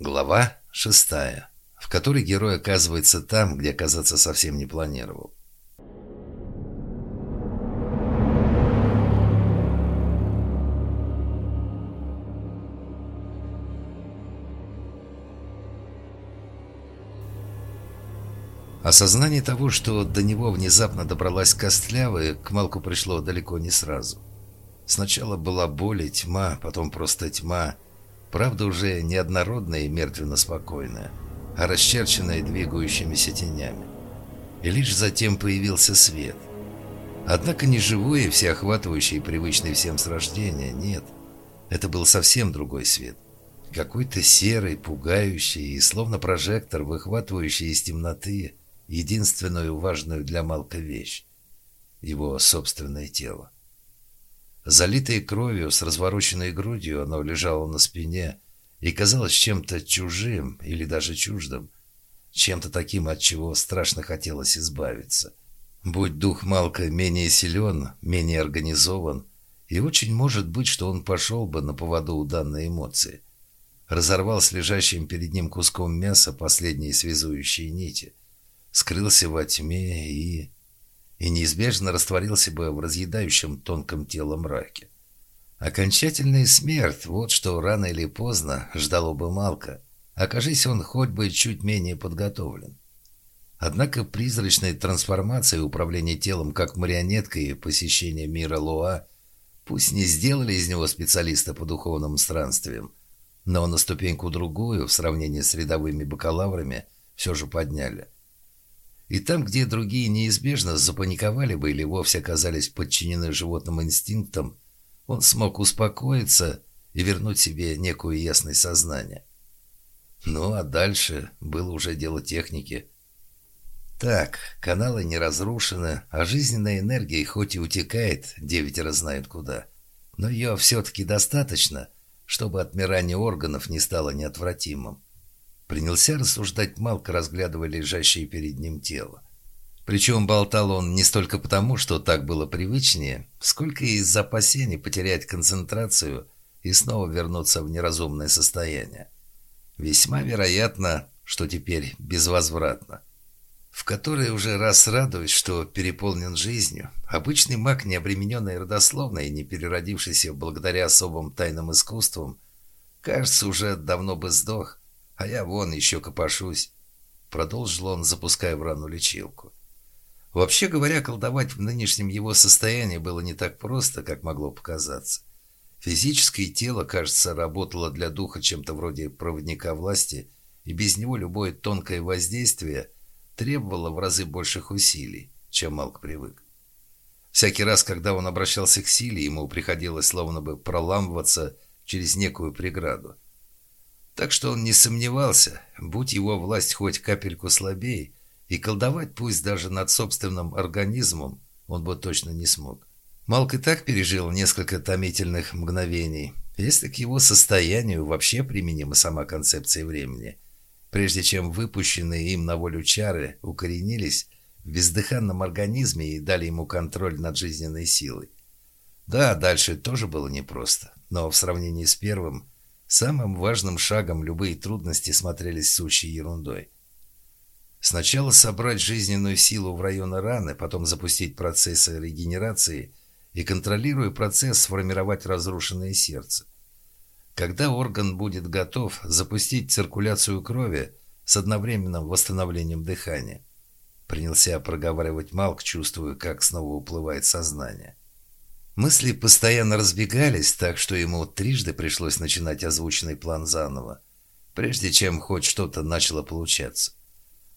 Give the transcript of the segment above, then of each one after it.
Глава шестая, в которой герой оказывается там, где оказаться совсем не планировал. Осознание того, что до него внезапно добралась костлявая, к Малку пришло далеко не сразу. Сначала была боль и тьма, потом просто тьма. Правда, уже не однородная и мертвенно-спокойная, а расчерченная двигающимися тенями. И лишь затем появился свет. Однако не живой и всеохватывающий, привычный всем с рождения, нет. Это был совсем другой свет. Какой-то серый, пугающий и словно прожектор, выхватывающий из темноты единственную важную для Малка вещь — его собственное тело. Залитое кровью, с развороченной грудью, оно лежало на спине и казалось чем-то чужим или даже чуждым, чем-то таким, от чего страшно хотелось избавиться. Будь дух Малка менее силен, менее организован, и очень может быть, что он пошел бы на поводу у данной эмоции. Разорвал с лежащим перед ним куском мяса последние связующие нити, скрылся во тьме и и неизбежно растворился бы в разъедающем тонком тело мраке. Окончательная смерть – вот что рано или поздно ждало бы Малка, окажись он хоть бы чуть менее подготовлен. Однако призрачная трансформация и управление телом как марионеткой и посещение мира Луа пусть не сделали из него специалиста по духовным странствиям, но на ступеньку другую в сравнении с рядовыми бакалаврами все же подняли – и там, где другие неизбежно запаниковали бы или вовсе оказались подчинены животным инстинктам, он смог успокоиться и вернуть себе некую ясность сознания. Ну, а дальше было уже дело техники. Так, каналы не разрушены, а жизненная энергия хоть и утекает, девятеро знают куда, но ее все-таки достаточно, чтобы отмирание органов не стало неотвратимым. Принялся рассуждать Малк, разглядывая лежащее перед ним тело. Причем болтал он не столько потому, что так было привычнее, сколько из опасений потерять концентрацию и снова вернуться в неразумное состояние. Весьма вероятно, что теперь безвозвратно. В которой уже раз радуюсь, что переполнен жизнью, обычный маг, не обремененный родословной и не переродившийся благодаря особым тайным искусствам, кажется, уже давно бы сдох, а я вон еще копошусь», — продолжил он, запуская в рану лечилку. Вообще говоря, колдовать в нынешнем его состоянии было не так просто, как могло показаться. Физическое тело, кажется, работало для духа чем-то вроде проводника власти, и без него любое тонкое воздействие требовало в разы больших усилий, чем Малк привык. Всякий раз, когда он обращался к силе, ему приходилось словно бы проламываться через некую преграду. Так что он не сомневался, будь его власть хоть капельку слабее, и колдовать пусть даже над собственным организмом он бы точно не смог. Малк и так пережил несколько томительных мгновений, если к его состоянию вообще применима сама концепция времени, прежде чем выпущенные им на волю чары укоренились в бездыханном организме и дали ему контроль над жизненной силой. Да, дальше тоже было непросто, но в сравнении с первым – Самым важным шагом любые трудности смотрелись сущей ерундой. Сначала собрать жизненную силу в районы раны, потом запустить процессы регенерации и, контролируя процесс, сформировать разрушенное сердце. Когда орган будет готов, запустить циркуляцию крови с одновременным восстановлением дыхания. Принялся проговаривать Малк, чувствуя, как снова уплывает сознание. Мысли постоянно разбегались, так что ему трижды пришлось начинать озвученный план заново, прежде чем хоть что-то начало получаться.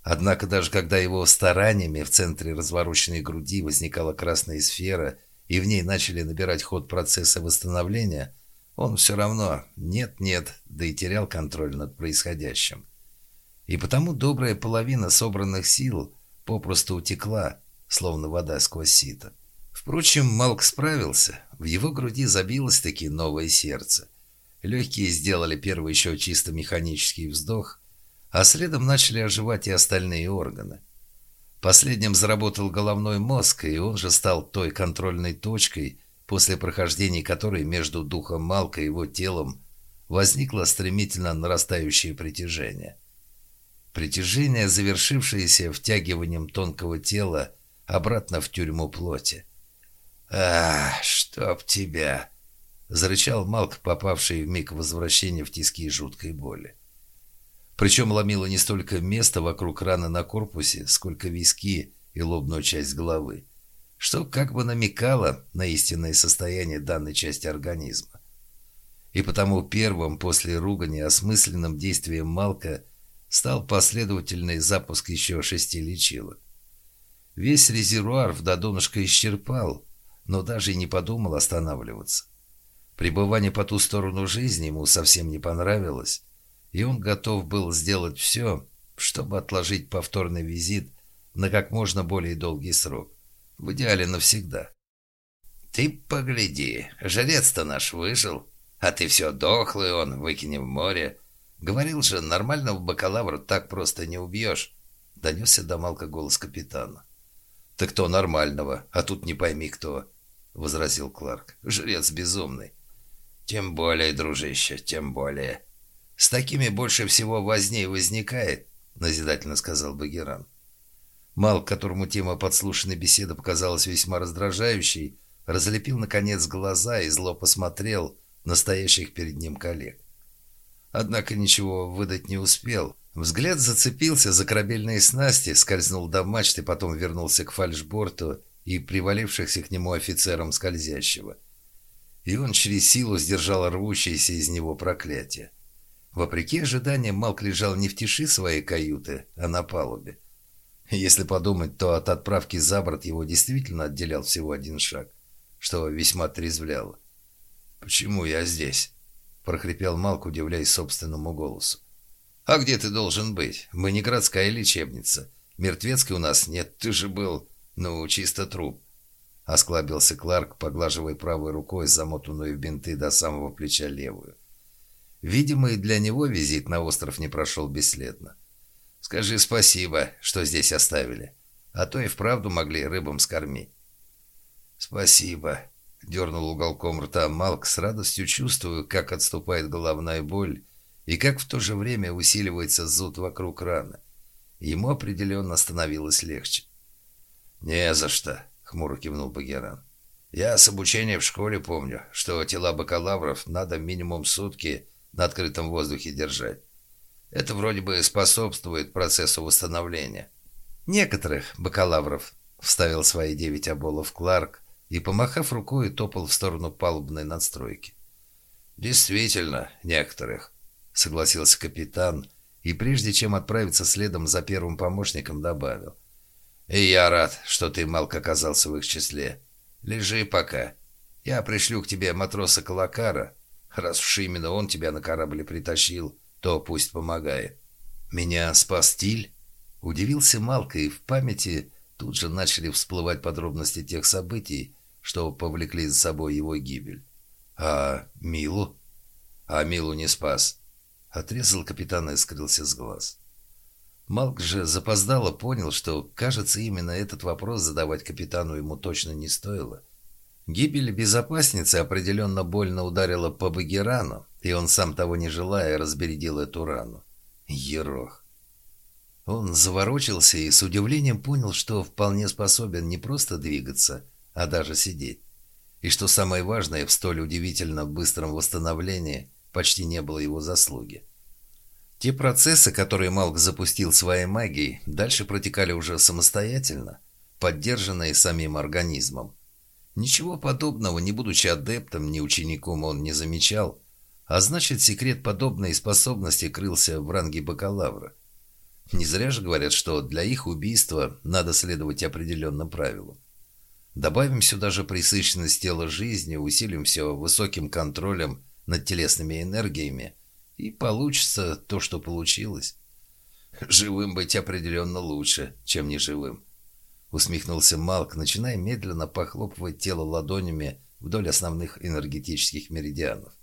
Однако даже когда его стараниями в центре развороченной груди возникала красная сфера и в ней начали набирать ход процесса восстановления, он все равно нет-нет, да и терял контроль над происходящим. И потому добрая половина собранных сил попросту утекла, словно вода сквозь сито. Впрочем, Малк справился. В его груди забилось-таки новое сердце. Легкие сделали первый еще чисто механический вздох, а следом начали оживать и остальные органы. Последним заработал головной мозг, и он же стал той контрольной точкой, после прохождения которой между духом Малка и его телом возникло стремительно нарастающее притяжение. Притяжение, завершившееся втягиванием тонкого тела обратно в тюрьму плоти. «А, чтоб тебя!» — зарычал Малк, попавший в миг возвращения в тиски жуткой боли. Причем ломило не столько место вокруг раны на корпусе, сколько виски и лобную часть головы, что как бы намекало на истинное состояние данной части организма. И потому первым после ругани осмысленным действием Малка стал последовательный запуск еще шести лечилок. Весь резервуар в додонышко исчерпал, но даже и не подумал останавливаться. Пребывание по ту сторону жизни ему совсем не понравилось, и он готов был сделать все, чтобы отложить повторный визит на как можно более долгий срок. В идеале навсегда. «Ты погляди, жрец-то наш выжил, а ты все дохлый он, выкини в море. Говорил же, нормального бакалавра так просто не убьешь», — донесся до Малка голос капитана. «Так кто нормального, а тут не пойми кто», — возразил Кларк. «Жрец безумный». «Тем более, дружище, тем более. С такими больше всего возней возникает», — назидательно сказал Багеран. Мал, которому тема подслушанной беседы показалась весьма раздражающей, разлепил, наконец, глаза и зло посмотрел на стоящих перед ним коллег. Однако ничего выдать не успел. Взгляд зацепился за корабельные снасти, скользнул до мачты, потом вернулся к фальшборту и привалившихся к нему офицерам скользящего. И он через силу сдержал рвущееся из него проклятие. Вопреки ожиданиям, Малк лежал не в тиши своей каюты, а на палубе. Если подумать, то от отправки за борт его действительно отделял всего один шаг, что весьма трезвляло. «Почему я здесь?» — прохрипел Малк, удивляясь собственному голосу. «А где ты должен быть? Мы не городская лечебница. Мертвецкой у нас нет. Ты же был, ну, чисто труп». Осклабился Кларк, поглаживая правой рукой замотанную в бинты до самого плеча левую. Видимо, и для него визит на остров не прошел бесследно. «Скажи спасибо, что здесь оставили, а то и вправду могли рыбам скормить». «Спасибо», — дернул уголком рта Малк, с радостью чувствую, как отступает головная боль и как в то же время усиливается зуд вокруг раны. Ему определенно становилось легче. «Не за что», — хмуро кивнул Багеран. «Я с обучения в школе помню, что тела бакалавров надо минимум сутки на открытом воздухе держать. Это вроде бы способствует процессу восстановления. Некоторых бакалавров вставил свои девять оболов Кларк и, помахав рукой, топал в сторону палубной надстройки. «Действительно, некоторых», — согласился капитан, и прежде чем отправиться следом за первым помощником, добавил. «И я рад, что ты, Малк, оказался в их числе. Лежи пока. Я пришлю к тебе матроса Калакара, Раз уж именно он тебя на корабле притащил, то пусть помогает. Меня спас стиль? Удивился Малка, и в памяти тут же начали всплывать подробности тех событий, что повлекли за собой его гибель. А Милу? А Милу не спас. Отрезал капитан и скрылся с глаз. Малк же запоздало понял, что, кажется, именно этот вопрос задавать капитану ему точно не стоило. Гибель безопасницы определенно больно ударила по Багирану, и он, сам того не желая, разбередил эту рану. Ерох. Он заворочился и с удивлением понял, что вполне способен не просто двигаться, а даже сидеть. И что самое важное, в столь удивительно быстром восстановлении почти не было его заслуги. Те процессы, которые Малк запустил своей магией, дальше протекали уже самостоятельно, поддержанные самим организмом. Ничего подобного, не будучи адептом, ни учеником, он не замечал, а значит, секрет подобной способности крылся в ранге бакалавра. Не зря же говорят, что для их убийства надо следовать определенным правилам. Добавим сюда же присыщенность тела жизни, усилим все высоким контролем над телесными энергиями, и получится то, что получилось. Живым быть определенно лучше, чем неживым. Усмехнулся Малк, начиная медленно похлопывать тело ладонями вдоль основных энергетических меридианов.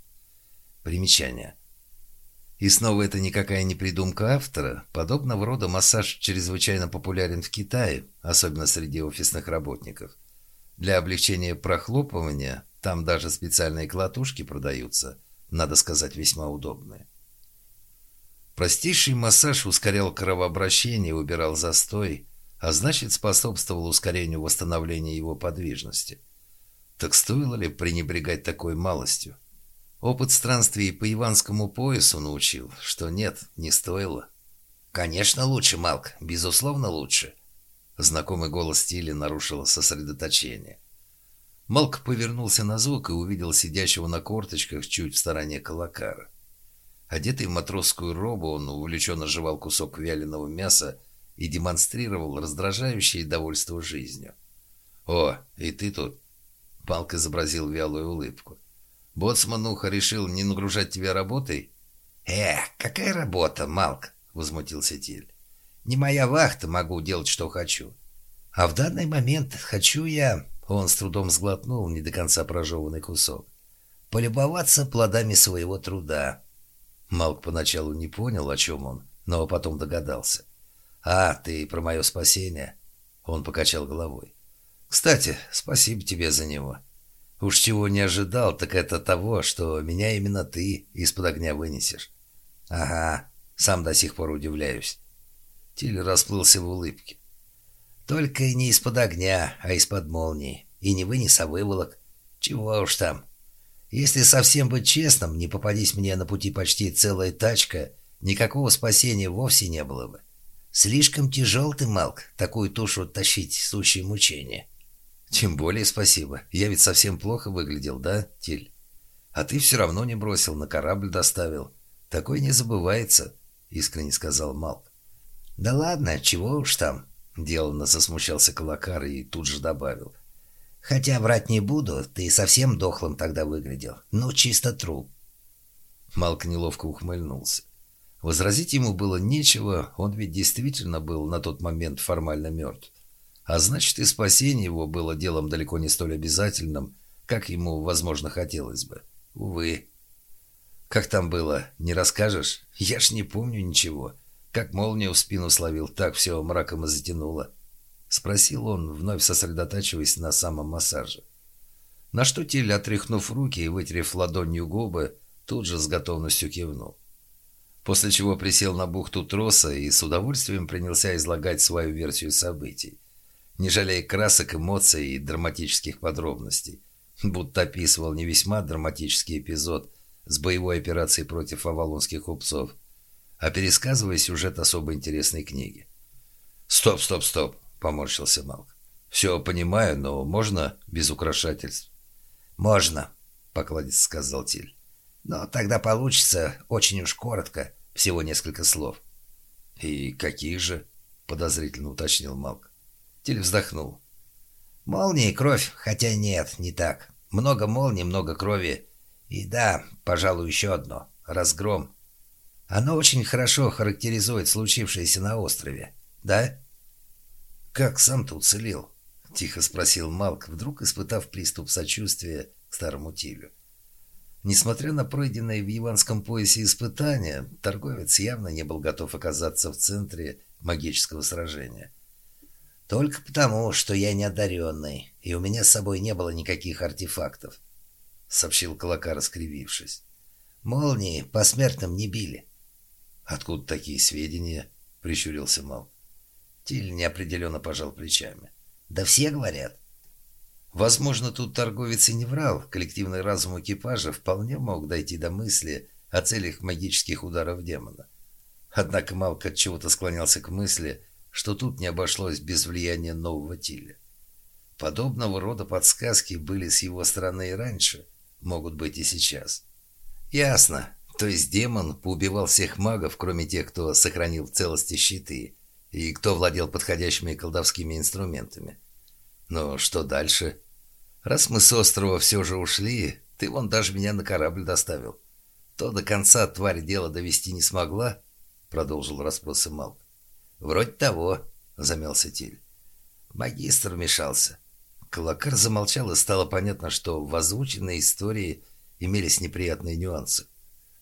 Примечание. И снова это никакая не придумка автора. Подобного рода массаж чрезвычайно популярен в Китае, особенно среди офисных работников. Для облегчения прохлопывания там даже специальные клатушки продаются, надо сказать, весьма удобное. Простейший массаж ускорял кровообращение, убирал застой, а значит способствовал ускорению восстановления его подвижности. Так стоило ли пренебрегать такой малостью? Опыт странствий по Иванскому поясу научил, что нет, не стоило. «Конечно лучше, Малк, безусловно лучше». Знакомый голос Тилли нарушил сосредоточение. Малк повернулся на звук и увидел сидящего на корточках чуть в стороне колокара. Одетый в матросскую робу, он увлеченно жевал кусок вяленого мяса и демонстрировал раздражающее довольство жизнью. «О, и ты тут?» Малк изобразил вялую улыбку. «Боцмануха решил не нагружать тебя работой?» «Эх, какая работа, Малк!» — возмутился Тиль. «Не моя вахта, могу делать, что хочу. А в данный момент хочу я он с трудом сглотнул не до конца прожеванный кусок. «Полюбоваться плодами своего труда». Малк поначалу не понял, о чем он, но потом догадался. «А, ты про мое спасение?» Он покачал головой. «Кстати, спасибо тебе за него. Уж чего не ожидал, так это того, что меня именно ты из-под огня вынесешь». «Ага, сам до сих пор удивляюсь». Тиль расплылся в улыбке. Только не из-под огня, а из-под молнии. И не вынес, а выволок. Чего уж там. Если совсем быть честным, не попадись мне на пути почти целая тачка, никакого спасения вовсе не было бы. Слишком тяжел ты, Малк, такую тушу тащить, сущее мучение. Тем более спасибо. Я ведь совсем плохо выглядел, да, Тиль? А ты все равно не бросил, на корабль доставил. Такое не забывается, искренне сказал Малк. Да ладно, чего уж там. Деланно засмущался Калакар и тут же добавил. «Хотя врать не буду, ты совсем дохлым тогда выглядел. Ну, чисто труп». Малк неловко ухмыльнулся. Возразить ему было нечего, он ведь действительно был на тот момент формально мертв. А значит, и спасение его было делом далеко не столь обязательным, как ему, возможно, хотелось бы. Увы. «Как там было, не расскажешь? Я ж не помню ничего». Как молнию в спину словил, так все мраком и затянуло. Спросил он, вновь сосредотачиваясь на самом массаже. На что Тиль, отряхнув руки и вытерев ладонью губы, тут же с готовностью кивнул. После чего присел на бухту троса и с удовольствием принялся излагать свою версию событий, не жалея красок, эмоций и драматических подробностей, будто описывал не весьма драматический эпизод с боевой операцией против авалонских купцов – а пересказывая сюжет особо интересной книги. «Стоп, стоп, стоп!» — поморщился Малк. «Все понимаю, но можно без украшательств?» «Можно», — покладец сказал Тиль. «Но тогда получится очень уж коротко, всего несколько слов». «И каких же?» — подозрительно уточнил Малк. Тиль вздохнул. «Молнии и кровь, хотя нет, не так. Много молний, много крови. И да, пожалуй, еще одно. Разгром. Оно очень хорошо характеризует случившееся на острове, да? Как сам-то уцелел? Тихо спросил Малк, вдруг испытав приступ сочувствия к старому Тилю. Несмотря на пройденное в Иванском поясе испытания, торговец явно не был готов оказаться в центре магического сражения. «Только потому, что я неодаренный, и у меня с собой не было никаких артефактов», — сообщил Колокар, скривившись. «Молнии по смертным не били. «Откуда такие сведения?» — прищурился Мал. Тиль неопределенно пожал плечами. «Да все говорят». Возможно, тут торговец и не врал. Коллективный разум экипажа вполне мог дойти до мысли о целях магических ударов демона. Однако Малк от чего-то склонялся к мысли, что тут не обошлось без влияния нового Тиля. Подобного рода подсказки были с его стороны и раньше, могут быть и сейчас. «Ясно», то есть демон поубивал всех магов, кроме тех, кто сохранил в целости щиты, и кто владел подходящими колдовскими инструментами. Но что дальше? Раз мы с острова все же ушли, ты вон даже меня на корабль доставил. То до конца тварь дело довести не смогла, продолжил расспросы Малк. Вроде того, замялся Тиль. Магистр вмешался. Колокар замолчал, и стало понятно, что в озвученной истории имелись неприятные нюансы.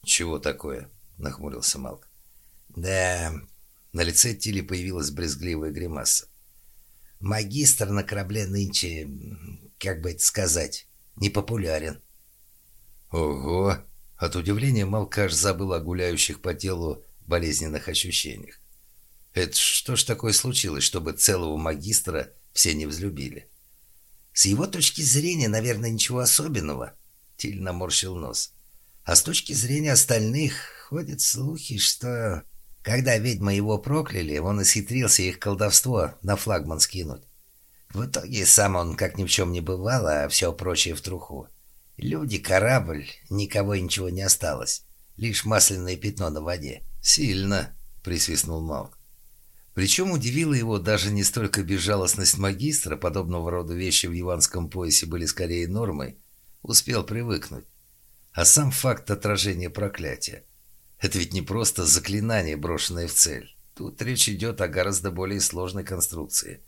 «Чего такое?» — нахмурился Малк. «Да...» На лице Тили появилась брезгливая гримаса. «Магистр на корабле нынче, как бы это сказать, непопулярен». «Ого!» От удивления Малкаш забыл о гуляющих по телу болезненных ощущениях. Это что ж такое случилось, чтобы целого магистра все не взлюбили? С его точки зрения, наверное, ничего особенного. Тиль наморщил нос. А с точки зрения остальных ходят слухи, что... Когда ведьмы его прокляли, он исхитрился их колдовство на флагман скинуть. В итоге сам он, как ни в чем не бывало, а все прочее в труху. Люди, корабль, никого и ничего не осталось. Лишь масляное пятно на воде. «Сильно», — присвистнул Малк. Причем удивила его даже не столько безжалостность магистра, подобного рода вещи в яванском поясе были скорее нормой, успел привыкнуть, а сам факт отражения проклятия. Это ведь не просто заклинание, брошенное в цель. Тут речь идет о гораздо более сложной конструкции.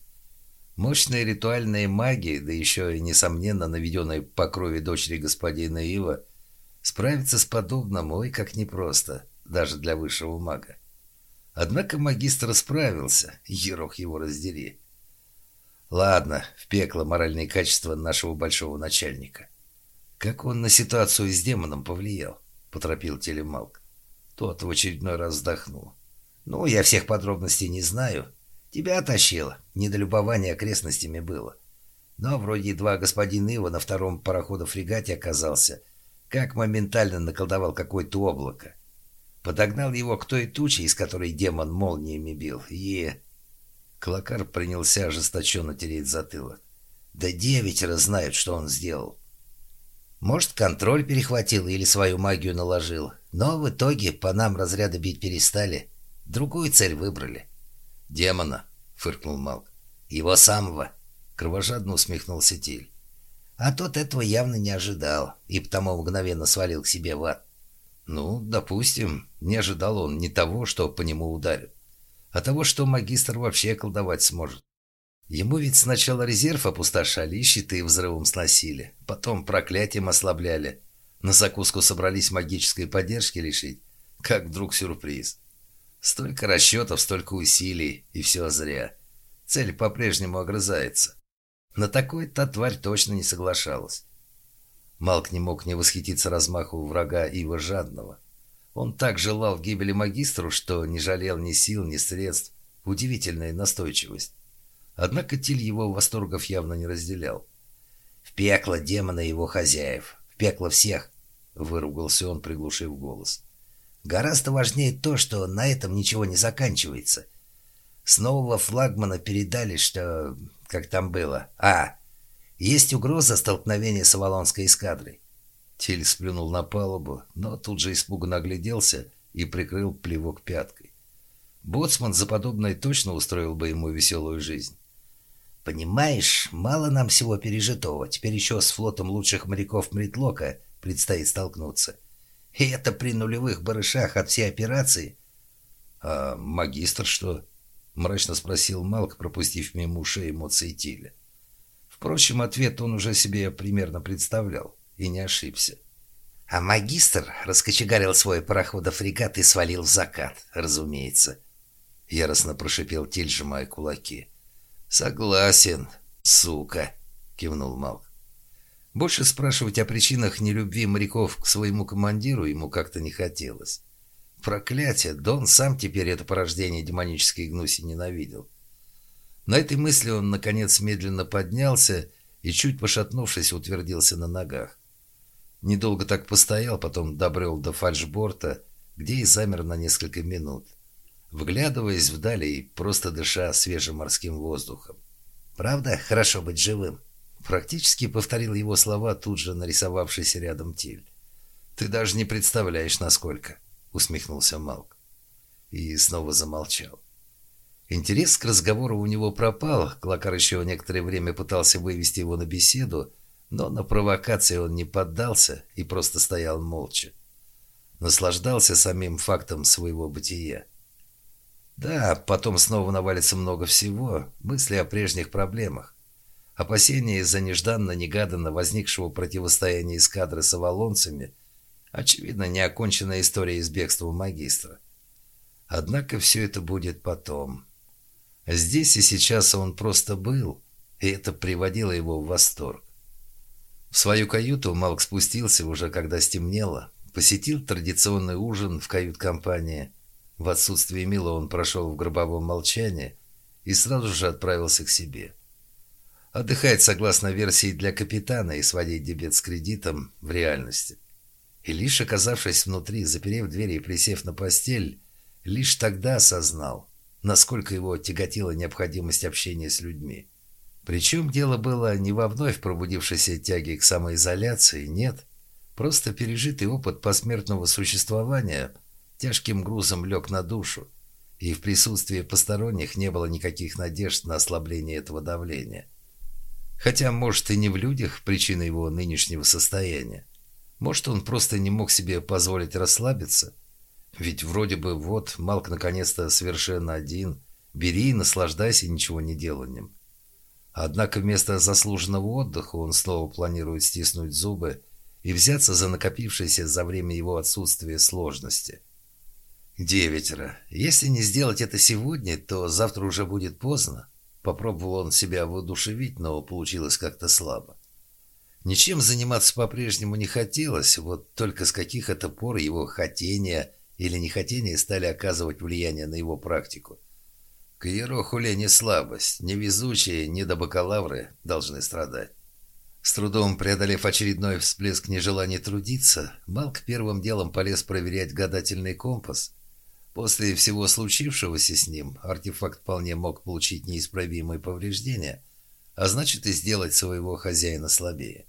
Мощная ритуальная магия, да еще и, несомненно, наведенная по крови дочери господина Ива, справиться с подобным, ой, как непросто, даже для высшего мага. Однако магистр справился, ерох его раздери. Ладно, в пекло моральные качества нашего большого начальника. Как он на ситуацию с демоном повлиял, поторопил телемалк. Тот в очередной раз вздохнул. Ну, я всех подробностей не знаю, Тебя тащило. Недолюбование окрестностями было. Но вроде едва господин Ива на втором парохода-фрегате оказался, как моментально наколдовал какое-то облако. Подогнал его к той туче, из которой демон молниями бил, и... Клакар принялся ожесточенно тереть затылок. Да девятеро знают, что он сделал. Может, контроль перехватил или свою магию наложил, но в итоге по нам разряды бить перестали. Другую цель выбрали. «Демона», — фыркнул Малк. «Его самого», — кровожадно усмехнулся Тиль. А тот этого явно не ожидал, и потому мгновенно свалил к себе в ад. Ну, допустим, не ожидал он не того, что по нему ударят, а того, что магистр вообще колдовать сможет. Ему ведь сначала резерв опустошали, щиты взрывом сносили, потом проклятием ослабляли, на закуску собрались магической поддержки лишить. Как вдруг сюрприз. Столько расчетов, столько усилий, и все зря. Цель по-прежнему огрызается. На такой та тварь точно не соглашалась. Малк не мог не восхититься размаху врага Ива Жадного. Он так желал гибели магистру, что не жалел ни сил, ни средств. Удивительная настойчивость. Однако Тиль его восторгов явно не разделял. «В пекло демона его хозяев! В пекло всех!» — выругался он, приглушив голос. Гораздо важнее то, что на этом ничего не заканчивается. С нового флагмана передали, что... Как там было? А, есть угроза столкновения с Авалонской эскадрой. Тиль сплюнул на палубу, но тут же испуганно огляделся и прикрыл плевок пяткой. Боцман за подобное точно устроил бы ему веселую жизнь. «Понимаешь, мало нам всего пережитого. Теперь еще с флотом лучших моряков Мритлока предстоит столкнуться». И это при нулевых барышах от всей операции. «А магистр что?» — мрачно спросил Малк, пропустив мимо ушей эмоции Тиля. Впрочем, ответ он уже себе примерно представлял и не ошибся. А магистр раскочегарил свой пароходов-фрегат и свалил в закат, разумеется. Яростно прошипел Тиль, сжимая кулаки. «Согласен, сука!» — кивнул Малк. Больше спрашивать о причинах нелюбви моряков к своему командиру ему как-то не хотелось. Проклятие, да он сам теперь это порождение демонической гнуси ненавидел. На этой мысли он, наконец, медленно поднялся и, чуть пошатнувшись, утвердился на ногах. Недолго так постоял, потом добрел до фальшборта, где и замер на несколько минут, вглядываясь вдали и просто дыша свежим морским воздухом. «Правда, хорошо быть живым?» Практически повторил его слова тут же нарисовавшийся рядом Тиль. «Ты даже не представляешь, насколько», — усмехнулся Малк. И снова замолчал. Интерес к разговору у него пропал, Клакар еще некоторое время пытался вывести его на беседу, но на провокации он не поддался и просто стоял молча. Наслаждался самим фактом своего бытия. Да, потом снова навалится много всего, мысли о прежних проблемах. Опасения из-за нежданно-негаданно возникшего противостояния эскадры с авалонцами – очевидно, неоконченная история из бегства магистра. Однако все это будет потом. Здесь и сейчас он просто был, и это приводило его в восторг. В свою каюту Малк спустился уже когда стемнело, посетил традиционный ужин в кают-компании. В отсутствие Мила он прошел в гробовом молчании и сразу же отправился к себе. Отдыхать согласно версии для капитана и сводить дебет с кредитом в реальности. И лишь оказавшись внутри, заперев двери и присев на постель, лишь тогда осознал, насколько его тяготила необходимость общения с людьми. Причем дело было не во вновь пробудившейся тяге к самоизоляции, нет. Просто пережитый опыт посмертного существования тяжким грузом лег на душу, и в присутствии посторонних не было никаких надежд на ослабление этого давления. Хотя, может, и не в людях причина его нынешнего состояния. Может, он просто не мог себе позволить расслабиться – ведь вроде бы вот Малк наконец-то совершенно один. Бери и наслаждайся ничего не деланием. Однако вместо заслуженного отдыха он снова планирует стиснуть зубы и взяться за накопившиеся за время его отсутствия сложности. Девятеро. Если не сделать это сегодня, то завтра уже будет поздно. Попробовал он себя воодушевить, но получилось как-то слабо. Ничем заниматься по-прежнему не хотелось, вот только с каких это пор его хотения или нехотение стали оказывать влияние на его практику. К Ерохуле не слабость, невезучие, не до бакалавры должны страдать. С трудом преодолев очередной всплеск нежелания трудиться, Малк первым делом полез проверять гадательный компас. После всего случившегося с ним, артефакт вполне мог получить неисправимые повреждения, а значит и сделать своего хозяина слабее.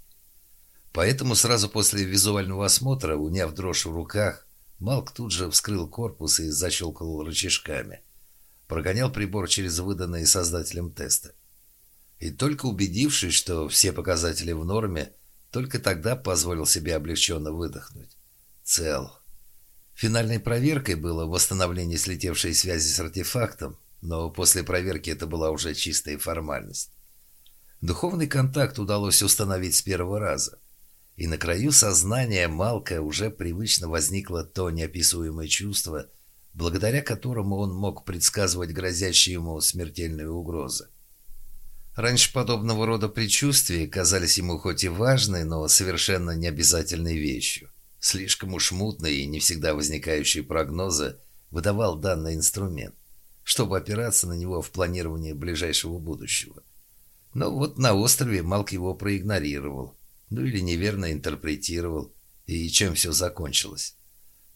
Поэтому сразу после визуального осмотра, уняв дрожь в руках, Малк тут же вскрыл корпус и защелкал рычажками. Прогонял прибор через выданные создателем тесты. И только убедившись, что все показатели в норме, только тогда позволил себе облегченно выдохнуть. Цел. Финальной проверкой было восстановление слетевшей связи с артефактом, но после проверки это была уже чистая формальность. Духовный контакт удалось установить с первого раза – и на краю сознания Малка уже привычно возникло то неописуемое чувство, благодаря которому он мог предсказывать грозящие ему смертельные угрозы. Раньше подобного рода предчувствия казались ему хоть и важной, но совершенно необязательной вещью. Слишком уж мутные и не всегда возникающие прогнозы выдавал данный инструмент, чтобы опираться на него в планировании ближайшего будущего. Но вот на острове Малк его проигнорировал, ну или неверно интерпретировал, и чем все закончилось.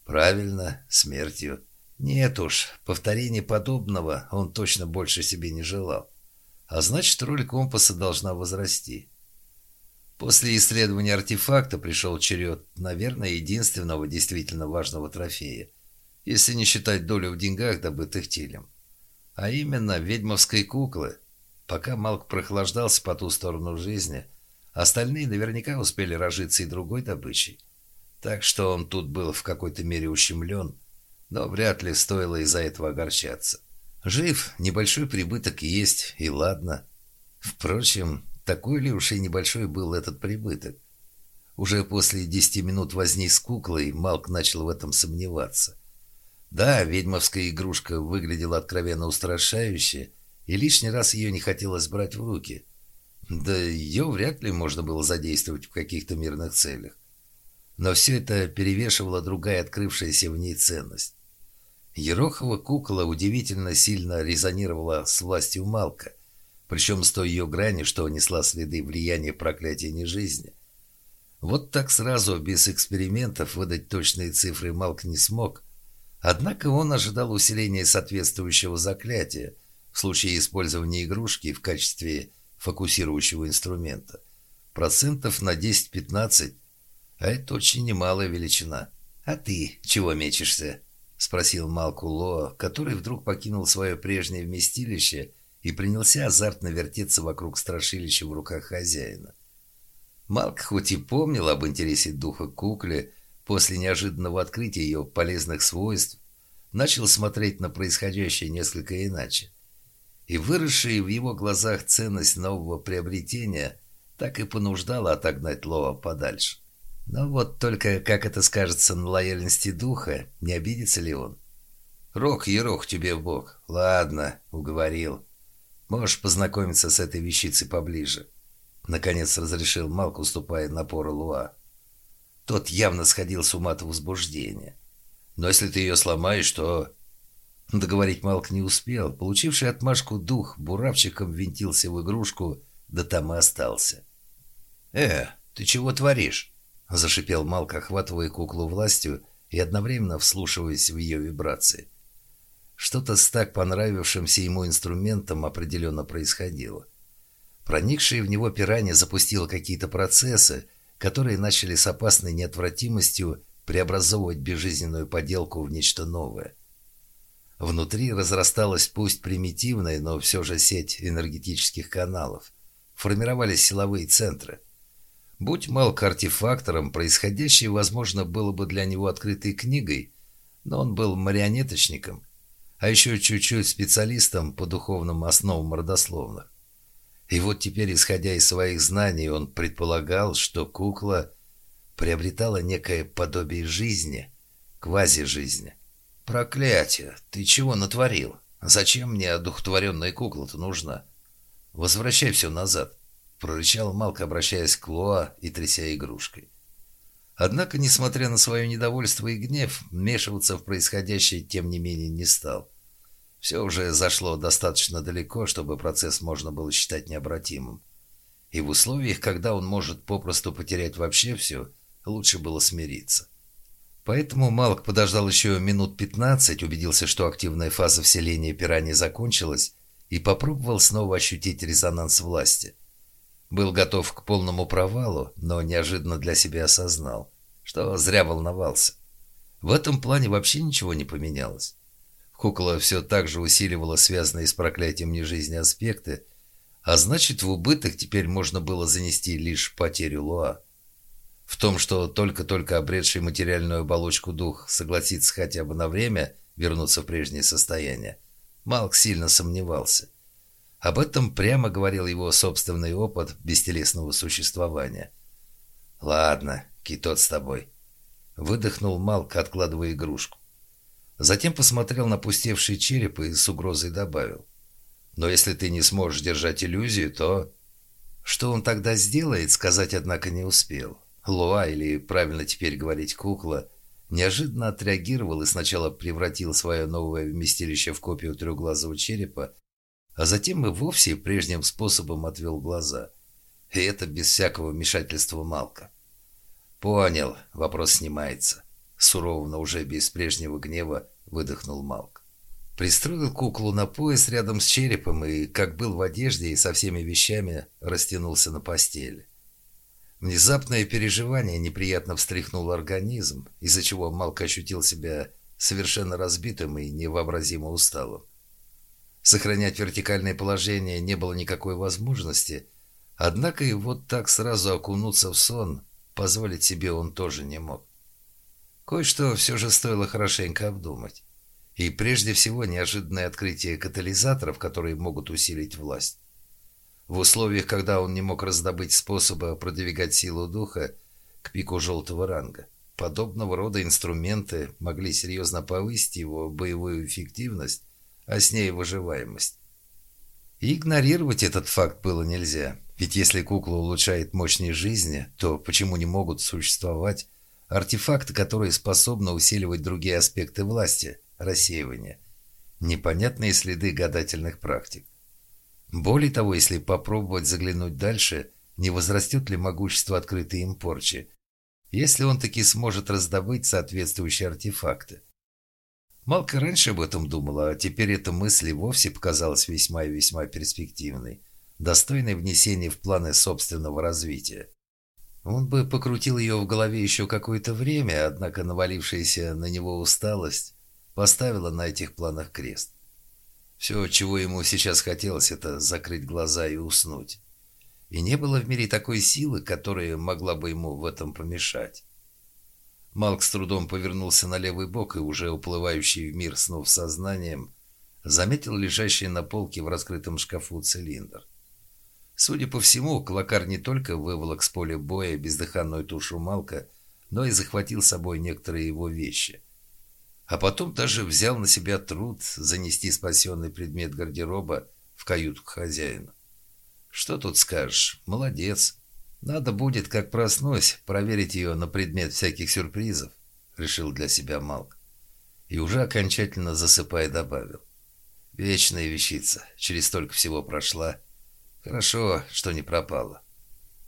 Правильно, смертью. Нет уж, повторения подобного он точно больше себе не желал. А значит, роль компаса должна возрасти. После исследования артефакта пришел черед, наверное, единственного действительно важного трофея, если не считать долю в деньгах, добытых телем. А именно ведьмовской куклы. Пока Малк прохлаждался по ту сторону жизни – Остальные наверняка успели разжиться и другой добычей. Так что он тут был в какой-то мере ущемлен, но вряд ли стоило из-за этого огорчаться. Жив, небольшой прибыток есть, и ладно. Впрочем, такой ли уж и небольшой был этот прибыток? Уже после десяти минут возни с куклой Малк начал в этом сомневаться. Да, ведьмовская игрушка выглядела откровенно устрашающе, и лишний раз ее не хотелось брать в руки – да ее вряд ли можно было задействовать в каких-то мирных целях. Но все это перевешивала другая открывшаяся в ней ценность. Ерохова кукла удивительно сильно резонировала с властью Малка, причем с той ее грани, что несла следы влияния проклятия нежизни. Вот так сразу, без экспериментов, выдать точные цифры Малк не смог, однако он ожидал усиления соответствующего заклятия в случае использования игрушки в качестве фокусирующего инструмента. Процентов на 10-15, а это очень немалая величина. «А ты чего мечешься?» — спросил Малку Лоа, который вдруг покинул свое прежнее вместилище и принялся азартно вертеться вокруг страшилища в руках хозяина. Малк хоть и помнил об интересе духа кукле, после неожиданного открытия ее полезных свойств, начал смотреть на происходящее несколько иначе и выросшая в его глазах ценность нового приобретения так и понуждала отогнать Лоа подальше. Но вот только как это скажется на лояльности духа, не обидится ли он? «Рок, ерох тебе в бок. Ладно, уговорил. Можешь познакомиться с этой вещицей поближе». Наконец разрешил Малк, уступая напору Луа. Тот явно сходил с ума от возбуждения. «Но если ты ее сломаешь, то...» Договорить Малк не успел. Получивший отмашку дух буравчиком винтился в игрушку, да там и остался. «Э, ты чего творишь?» – зашипел Малк, охватывая куклу властью и одновременно вслушиваясь в ее вибрации. Что-то с так понравившимся ему инструментом определенно происходило. Проникшие в него пиранья запустило какие-то процессы, которые начали с опасной неотвратимостью преобразовывать безжизненную поделку в нечто новое. Внутри разрасталась пусть примитивная, но все же сеть энергетических каналов. Формировались силовые центры. Будь Малк артефактором, происходящее, возможно, было бы для него открытой книгой, но он был марионеточником, а еще чуть-чуть специалистом по духовным основам родословных. И вот теперь, исходя из своих знаний, он предполагал, что кукла приобретала некое подобие жизни, квази-жизни. «Проклятие! Ты чего натворил? Зачем мне одухотворенная кукла-то нужна? Возвращай все назад!» прорычал Малк, обращаясь к Лоа и тряся игрушкой. Однако, несмотря на свое недовольство и гнев, вмешиваться в происходящее тем не менее не стал. Все уже зашло достаточно далеко, чтобы процесс можно было считать необратимым. И в условиях, когда он может попросту потерять вообще все, лучше было смириться. Поэтому Малк подождал еще минут 15, убедился, что активная фаза вселения пираньи закончилась, и попробовал снова ощутить резонанс власти – был готов к полному провалу, но неожиданно для себя осознал, что зря волновался. В этом плане вообще ничего не поменялось. Кукла все так же усиливала связанные с проклятием нежизни аспекты, а значит, в убыток теперь можно было занести лишь потерю Луа. В том, что только-только обретший материальную оболочку дух согласится хотя бы на время вернуться в прежнее состояние, Малк сильно сомневался. Об этом прямо говорил его собственный опыт бестелесного существования. «Ладно, китот с тобой», — выдохнул Малк, откладывая игрушку. Затем посмотрел на пустевший череп и с угрозой добавил. «Но если ты не сможешь держать иллюзию, то...» Что он тогда сделает, сказать, однако, не успел. Луа, или правильно теперь говорить кукла, неожиданно отреагировал и сначала превратил свое новое вместилище в копию трехглазого черепа, а затем и вовсе прежним способом отвел глаза. И это без всякого вмешательства Малка. «Понял, вопрос снимается», — сурово, уже без прежнего гнева выдохнул Малк. Пристроил куклу на пояс рядом с черепом и, как был в одежде и со всеми вещами, растянулся на постели. Внезапное переживание неприятно встряхнуло организм, из-за чего Малк ощутил себя совершенно разбитым и невообразимо усталым. Сохранять вертикальное положение не было никакой возможности, однако и вот так сразу окунуться в сон позволить себе он тоже не мог. Кое-что все же стоило хорошенько обдумать. И прежде всего неожиданное открытие катализаторов, которые могут усилить власть. В условиях, когда он не мог раздобыть способа продвигать силу духа к пику желтого ранга, подобного рода инструменты могли серьезно повысить его боевую эффективность а с ней выживаемость. И игнорировать этот факт было нельзя, ведь если кукла улучшает мощные жизни, то почему не могут существовать артефакты, которые способны усиливать другие аспекты власти, рассеивания, непонятные следы гадательных практик. Более того, если попробовать заглянуть дальше, не возрастет ли могущество открытой им порчи, если он таки сможет раздобыть соответствующие артефакты. Малка раньше об этом думала, а теперь эта мысль вовсе показалась весьма и весьма перспективной, достойной внесения в планы собственного развития. Он бы покрутил ее в голове еще какое-то время, однако навалившаяся на него усталость поставила на этих планах крест. Все, чего ему сейчас хотелось, это закрыть глаза и уснуть. И не было в мире такой силы, которая могла бы ему в этом помешать. Малк с трудом повернулся на левый бок и, уже уплывающий в мир снов сознанием, заметил лежащий на полке в раскрытом шкафу цилиндр. Судя по всему, Клакар не только выволок с поля боя бездыханную тушу Малка, но и захватил с собой некоторые его вещи. А потом даже взял на себя труд занести спасенный предмет гардероба в каюту к хозяину. Что тут скажешь? Молодец. Надо будет, как проснусь, проверить ее на предмет всяких сюрпризов, решил для себя Малк. И уже окончательно засыпая добавил. Вечная вещица, через столько всего прошла. Хорошо, что не пропала.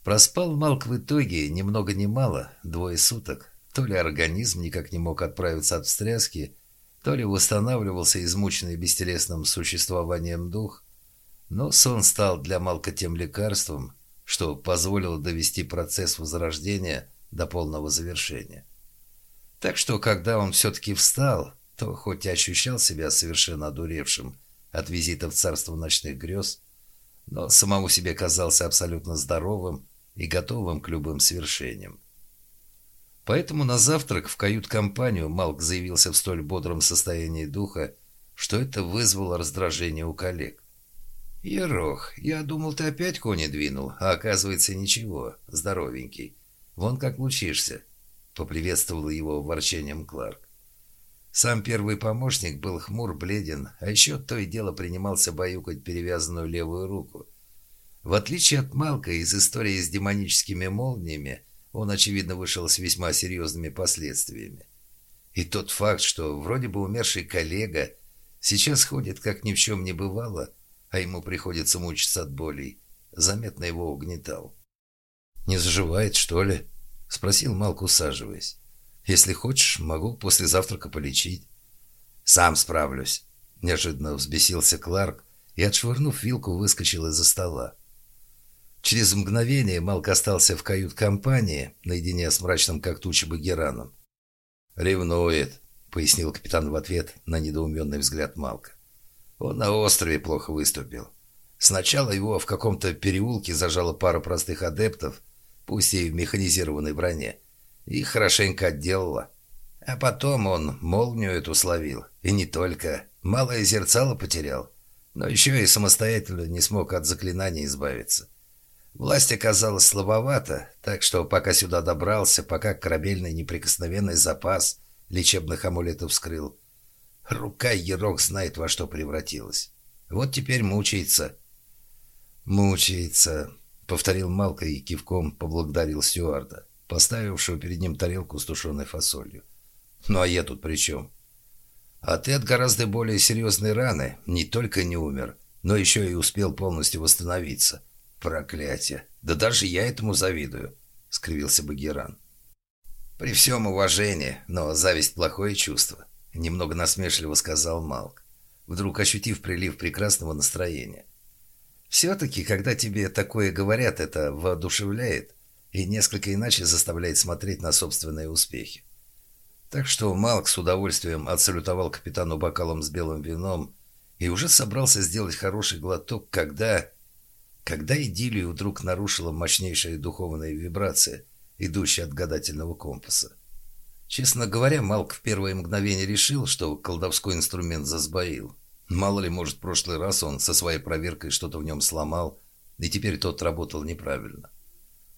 Проспал Малк в итоге ни много ни мало, двое суток. То ли организм никак не мог отправиться от встряски, то ли восстанавливался измученный бестелесным существованием дух. Но сон стал для Малка тем лекарством, что позволило довести процесс возрождения до полного завершения. Так что, когда он все-таки встал, то хоть и ощущал себя совершенно одуревшим от визита в царство ночных грез, но самому себе казался абсолютно здоровым и готовым к любым свершениям. Поэтому на завтрак в кают-компанию Малк заявился в столь бодром состоянии духа, что это вызвало раздражение у коллег. «Ерох, я думал, ты опять кони двинул, а оказывается ничего, здоровенький. Вон как лучишься», — поприветствовал его ворчением Кларк. Сам первый помощник был хмур, бледен, а еще то и дело принимался баюкать перевязанную левую руку. В отличие от Малка из истории с демоническими молниями, он, очевидно, вышел с весьма серьезными последствиями. И тот факт, что вроде бы умерший коллега сейчас ходит, как ни в чем не бывало, а ему приходится мучиться от болей, заметно его угнетал. «Не заживает, что ли?» — спросил Малк, усаживаясь. «Если хочешь, могу после завтрака полечить». «Сам справлюсь», — неожиданно взбесился Кларк и, отшвырнув вилку, выскочил из-за стола. Через мгновение Малк остался в кают-компании, наедине с мрачным как туча Багераном. «Ревнует», — пояснил капитан в ответ на недоуменный взгляд Малка. Он на острове плохо выступил. Сначала его в каком-то переулке зажала пара простых адептов, пусть и в механизированной броне, и хорошенько отделала. А потом он молнию эту словил, и не только. Малое зерцало потерял, но еще и самостоятельно не смог от заклинаний избавиться. Власть оказалась слабовата, так что пока сюда добрался, пока корабельный неприкосновенный запас лечебных амулетов вскрыл, Рука Ерок знает, во что превратилась. Вот теперь мучается. «Мучается», — повторил Малка и кивком поблагодарил стюарда, поставившего перед ним тарелку с тушеной фасолью. «Ну а я тут при чем?» «А ты от гораздо более серьезной раны не только не умер, но еще и успел полностью восстановиться. Проклятие! Да даже я этому завидую», — скривился Багеран. «При всем уважении, но зависть — плохое чувство. Немного насмешливо сказал Малк, вдруг ощутив прилив прекрасного настроения. Все-таки, когда тебе такое говорят, это воодушевляет и несколько иначе заставляет смотреть на собственные успехи. Так что Малк с удовольствием отсалютовал капитану бокалом с белым вином и уже собрался сделать хороший глоток, когда... Когда идиллию вдруг нарушила мощнейшая духовная вибрация, идущая от гадательного компаса. Честно говоря, Малк в первое мгновение решил, что колдовской инструмент засбоил. Мало ли, может, в прошлый раз он со своей проверкой что-то в нем сломал, и теперь тот работал неправильно.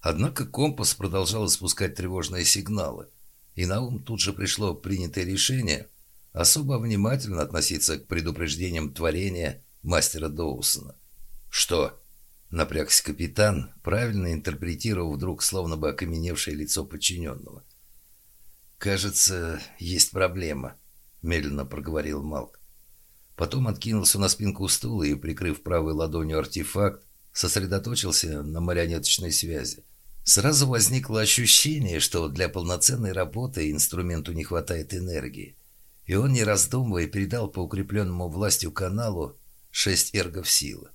Однако компас продолжал испускать тревожные сигналы, и на ум тут же пришло принятое решение особо внимательно относиться к предупреждениям творения мастера Доусона. «Что?» — напрягся капитан, правильно интерпретировав вдруг словно бы окаменевшее лицо подчиненного. «Кажется, есть проблема», — медленно проговорил Малк. Потом откинулся на спинку стула и, прикрыв правой ладонью артефакт, сосредоточился на марионеточной связи. Сразу возникло ощущение, что для полноценной работы инструменту не хватает энергии, и он, не раздумывая, передал по укрепленному властью каналу шесть эргов силы.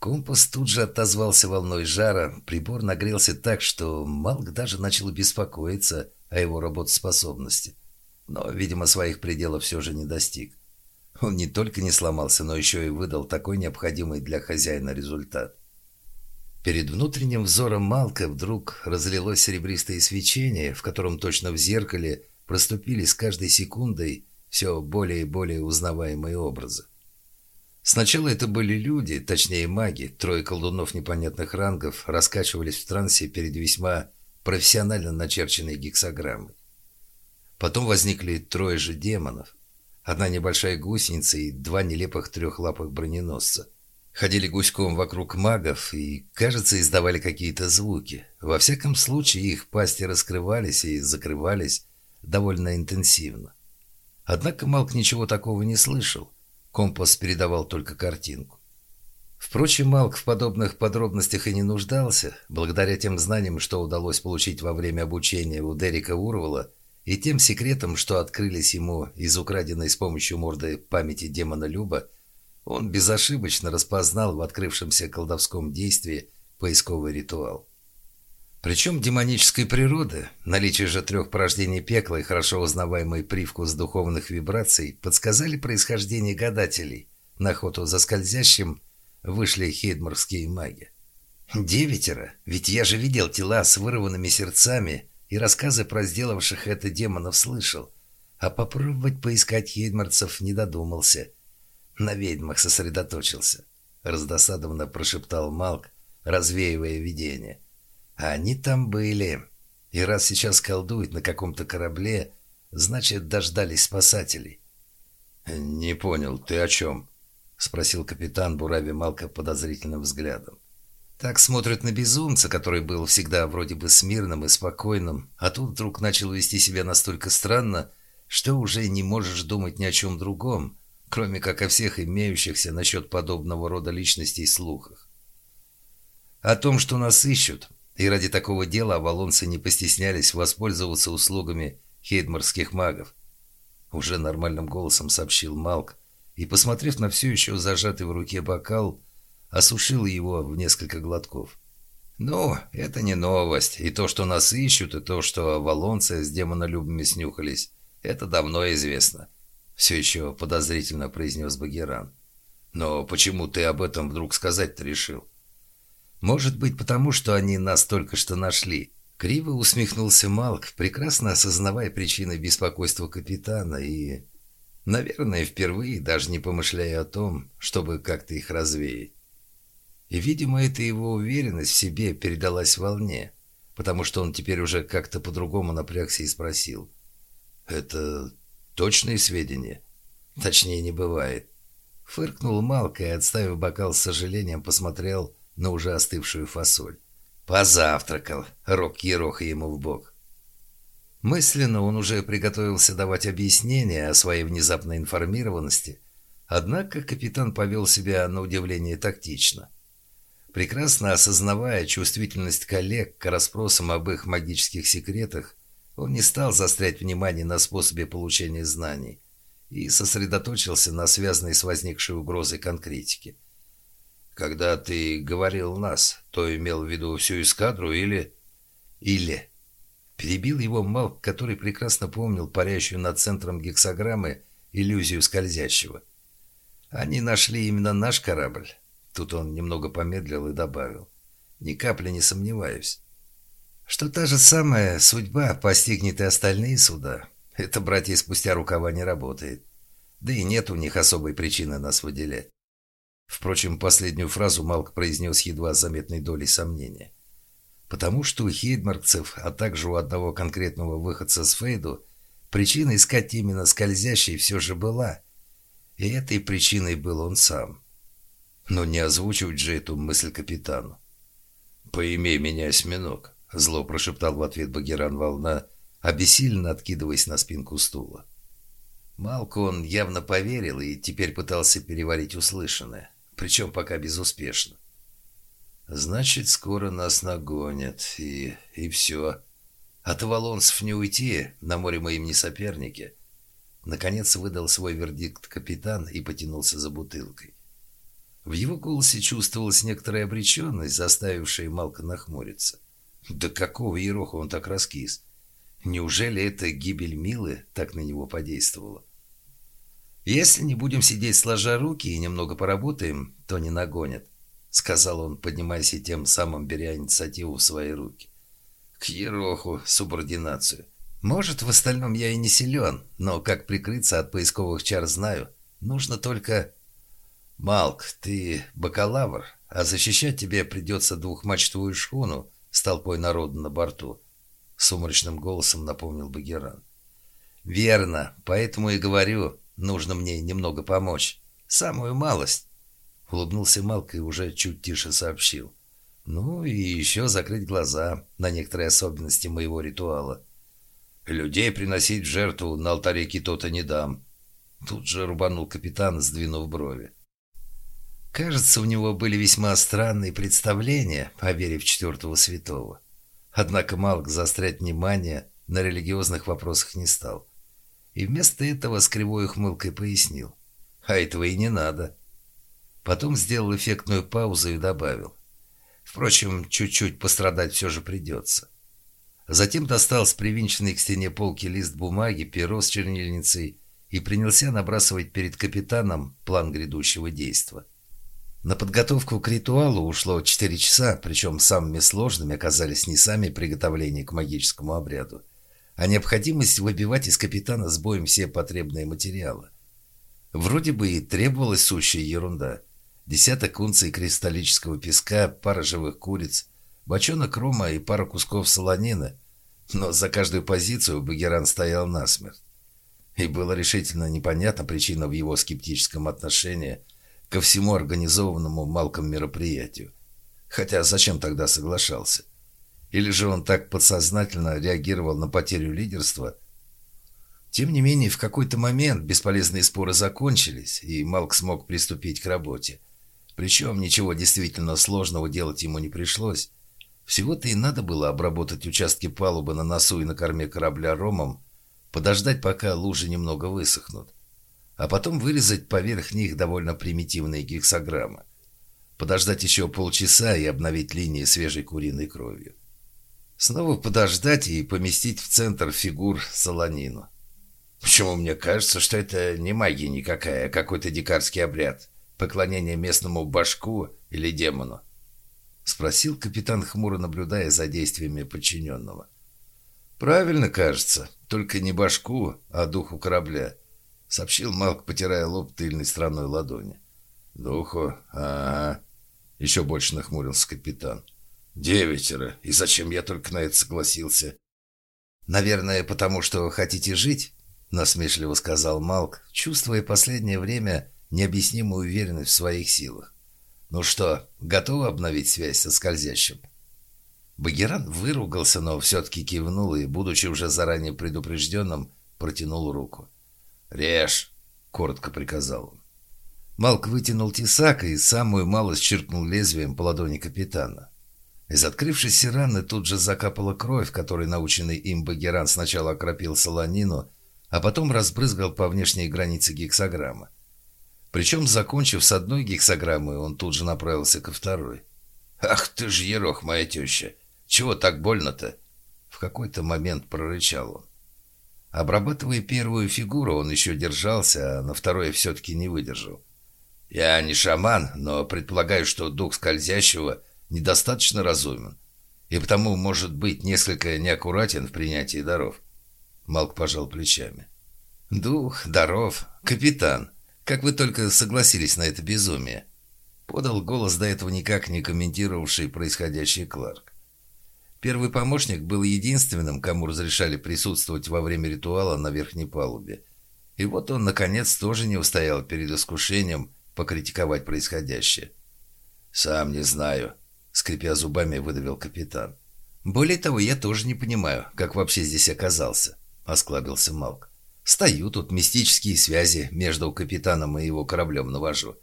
Компас тут же отозвался волной жара, прибор нагрелся так, что Малк даже начал беспокоиться о его работоспособности. Но, видимо, своих пределов все же не достиг. Он не только не сломался, но еще и выдал такой необходимый для хозяина результат. Перед внутренним взором Малка вдруг разлилось серебристое свечение, в котором точно в зеркале проступили с каждой секундой все более и более узнаваемые образы. Сначала это были люди, точнее маги, трое колдунов непонятных рангов раскачивались в трансе перед весьма профессионально начерченной гексограммой. Потом возникли трое же демонов. Одна небольшая гусеница и два нелепых трехлапых броненосца. Ходили гуськом вокруг магов и, кажется, издавали какие-то звуки. Во всяком случае, их пасти раскрывались и закрывались довольно интенсивно. Однако Малк ничего такого не слышал. Компас передавал только картинку. Впрочем, Малк в подобных подробностях и не нуждался, благодаря тем знаниям, что удалось получить во время обучения у Дерека Урвала, и тем секретам, что открылись ему из украденной с помощью морды памяти демона Люба, он безошибочно распознал в открывшемся колдовском действии поисковый ритуал. Причем демонической природы, наличие же трех порождений пекла и хорошо узнаваемый привкус духовных вибраций подсказали происхождение гадателей. На охоту за скользящим вышли хейдморские маги. Девятеро, ведь я же видел тела с вырванными сердцами и рассказы про сделавших это демонов слышал, а попробовать поискать хейдморцев не додумался – на ведьмах сосредоточился. Раздосадованно прошептал Малк, развеивая видение. А они там были. И раз сейчас колдуют на каком-то корабле, значит, дождались спасателей. «Не понял, ты о чем?» — спросил капитан, бурави Малка подозрительным взглядом. Так смотрят на безумца, который был всегда вроде бы смирным и спокойным, а тут вдруг начал вести себя настолько странно, что уже не можешь думать ни о чем другом, кроме как о всех имеющихся насчет подобного рода личностей слухах. О том, что нас ищут, и ради такого дела авалонцы не постеснялись воспользоваться услугами хейдморских магов. Уже нормальным голосом сообщил Малк, и, посмотрев на все еще зажатый в руке бокал, осушил его в несколько глотков. «Ну, это не новость, и то, что нас ищут, и то, что авалонцы с демонолюбами снюхались, это давно известно». Все еще подозрительно произнес Багеран. «Но почему ты об этом вдруг сказать-то решил?» «Может быть, потому что они нас только что нашли». Криво усмехнулся Малк, прекрасно осознавая причины беспокойства капитана и, наверное, впервые даже не помышляя о том, чтобы как-то их развеять. И, видимо, эта его уверенность в себе передалась волне, потому что он теперь уже как-то по-другому напрягся и спросил. «Это Точные сведения? Точнее не бывает. Фыркнул Малка и, отставив бокал с сожалением, посмотрел на уже остывшую фасоль. Позавтракал. Рок ероха ему в бок. Мысленно он уже приготовился давать объяснения о своей внезапной информированности, однако капитан повел себя на удивление тактично. Прекрасно осознавая чувствительность коллег к расспросам об их магических секретах, он не стал заострять внимание на способе получения знаний и сосредоточился на связанной с возникшей угрозой конкретике. «Когда ты говорил «нас», то имел в виду всю эскадру или...» «Или...» Перебил его Малк, который прекрасно помнил парящую над центром гексограммы иллюзию скользящего. «Они нашли именно наш корабль». Тут он немного помедлил и добавил. «Ни капли не сомневаюсь» что та же самая судьба постигнет и остальные суда. Это, братья, спустя рукава не работает. Да и нет у них особой причины нас выделять. Впрочем, последнюю фразу Малк произнес едва заметной долей сомнения. Потому что у хейдмаркцев, а также у одного конкретного выходца с Фейду, причина искать именно скользящей все же была. И этой причиной был он сам. Но не озвучивать же эту мысль капитану. «Поимей меня, осьминог», Зло прошептал в ответ Багеран Волна, обессиленно откидываясь на спинку стула. Малку он явно поверил и теперь пытался переварить услышанное, причем пока безуспешно. «Значит, скоро нас нагонят, и... и все. От Волонцев не уйти, на море мы им не соперники». Наконец выдал свой вердикт капитан и потянулся за бутылкой. В его голосе чувствовалась некоторая обреченность, заставившая Малка нахмуриться. Да какого ероха он так раскис? Неужели эта гибель Милы так на него подействовала? «Если не будем сидеть сложа руки и немного поработаем, то не нагонят», — сказал он, поднимаясь и тем самым беря инициативу в свои руки. «К ероху субординацию. Может, в остальном я и не силен, но как прикрыться от поисковых чар знаю. Нужно только...» «Малк, ты бакалавр, а защищать тебе придется двухмачтовую шхуну, с толпой народа на борту», — сумрачным голосом напомнил Багеран. «Верно, поэтому и говорю, нужно мне немного помочь. Самую малость». Улыбнулся Малк и уже чуть тише сообщил. Ну и еще закрыть глаза на некоторые особенности моего ритуала. Людей приносить в жертву на алтаре кито-то не дам. Тут же рубанул капитан, сдвинув брови. Кажется, у него были весьма странные представления о вере в четвертого святого. Однако Малк заострять внимание на религиозных вопросах не стал. И вместо этого с кривой ухмылкой пояснил. А этого и не надо. Потом сделал эффектную паузу и добавил. Впрочем, чуть-чуть пострадать все же придется. Затем достал с привинченной к стене полки лист бумаги, перо с чернильницей и принялся набрасывать перед капитаном план грядущего действа. На подготовку к ритуалу ушло 4 часа, причем самыми сложными оказались не сами приготовления к магическому обряду, а необходимость выбивать из капитана с боем все потребные материалы. Вроде бы и требовалась сущая ерунда. Десяток унций кристаллического песка, пара живых куриц, бочонок рома и пара кусков солонины, но за каждую позицию Багеран стоял насмерть. И было решительно непонятна причина в его скептическом отношении ко всему организованному Малком мероприятию. Хотя зачем тогда соглашался? Или же он так подсознательно реагировал на потерю лидерства? Тем не менее, в какой-то момент бесполезные споры закончились, и Малк смог приступить к работе. Причем ничего действительно сложного делать ему не пришлось. Всего-то и надо было обработать участки палубы на носу и на корме корабля ромом, подождать, пока лужи немного высохнут, а потом вырезать поверх них довольно примитивные гексограммы. Подождать еще полчаса и обновить линии свежей куриной кровью. Снова подождать и поместить в центр фигур солонину. Почему мне кажется, что это не магия никакая, а какой-то дикарский обряд? Поклонение местному башку или демону? Спросил капитан хмуро, наблюдая за действиями подчиненного. Правильно кажется, только не башку, а духу корабля. Сообщил Малк, потирая лоб тыльной стороной ладони. Духу? Ага. Еще больше нахмурился капитан. «Девятеро. И зачем я только на это согласился?» «Наверное, потому что хотите жить?» — насмешливо сказал Малк, чувствуя последнее время необъяснимую уверенность в своих силах. «Ну что, готовы обновить связь со скользящим?» Багеран выругался, но все-таки кивнул и, будучи уже заранее предупрежденным, протянул руку. «Режь!» — коротко приказал он. Малк вытянул тесак и самую малость черкнул лезвием по ладони капитана. Из открывшейся раны тут же закапала кровь, которой наученный им Багеран сначала окропил солонину, а потом разбрызгал по внешней границе гексограммы. Причем, закончив с одной гексограммой, он тут же направился ко второй. «Ах ты ж, ерох, моя теща! Чего так больно-то?» В какой-то момент прорычал он. Обрабатывая первую фигуру, он еще держался, а на второе все-таки не выдержал. «Я не шаман, но предполагаю, что дух скользящего недостаточно разумен, и потому может быть несколько неаккуратен в принятии даров». Малк пожал плечами. «Дух, даров, капитан, как вы только согласились на это безумие?» Подал голос до этого никак не комментировавший происходящее Кларк. Первый помощник был единственным, кому разрешали присутствовать во время ритуала на верхней палубе. И вот он, наконец, тоже не устоял перед искушением покритиковать происходящее. «Сам не знаю», — скрипя зубами, выдавил капитан. «Более того, я тоже не понимаю, как вообще здесь оказался», — осклабился Малк. «Стою тут, мистические связи между капитаном и его кораблем навожу.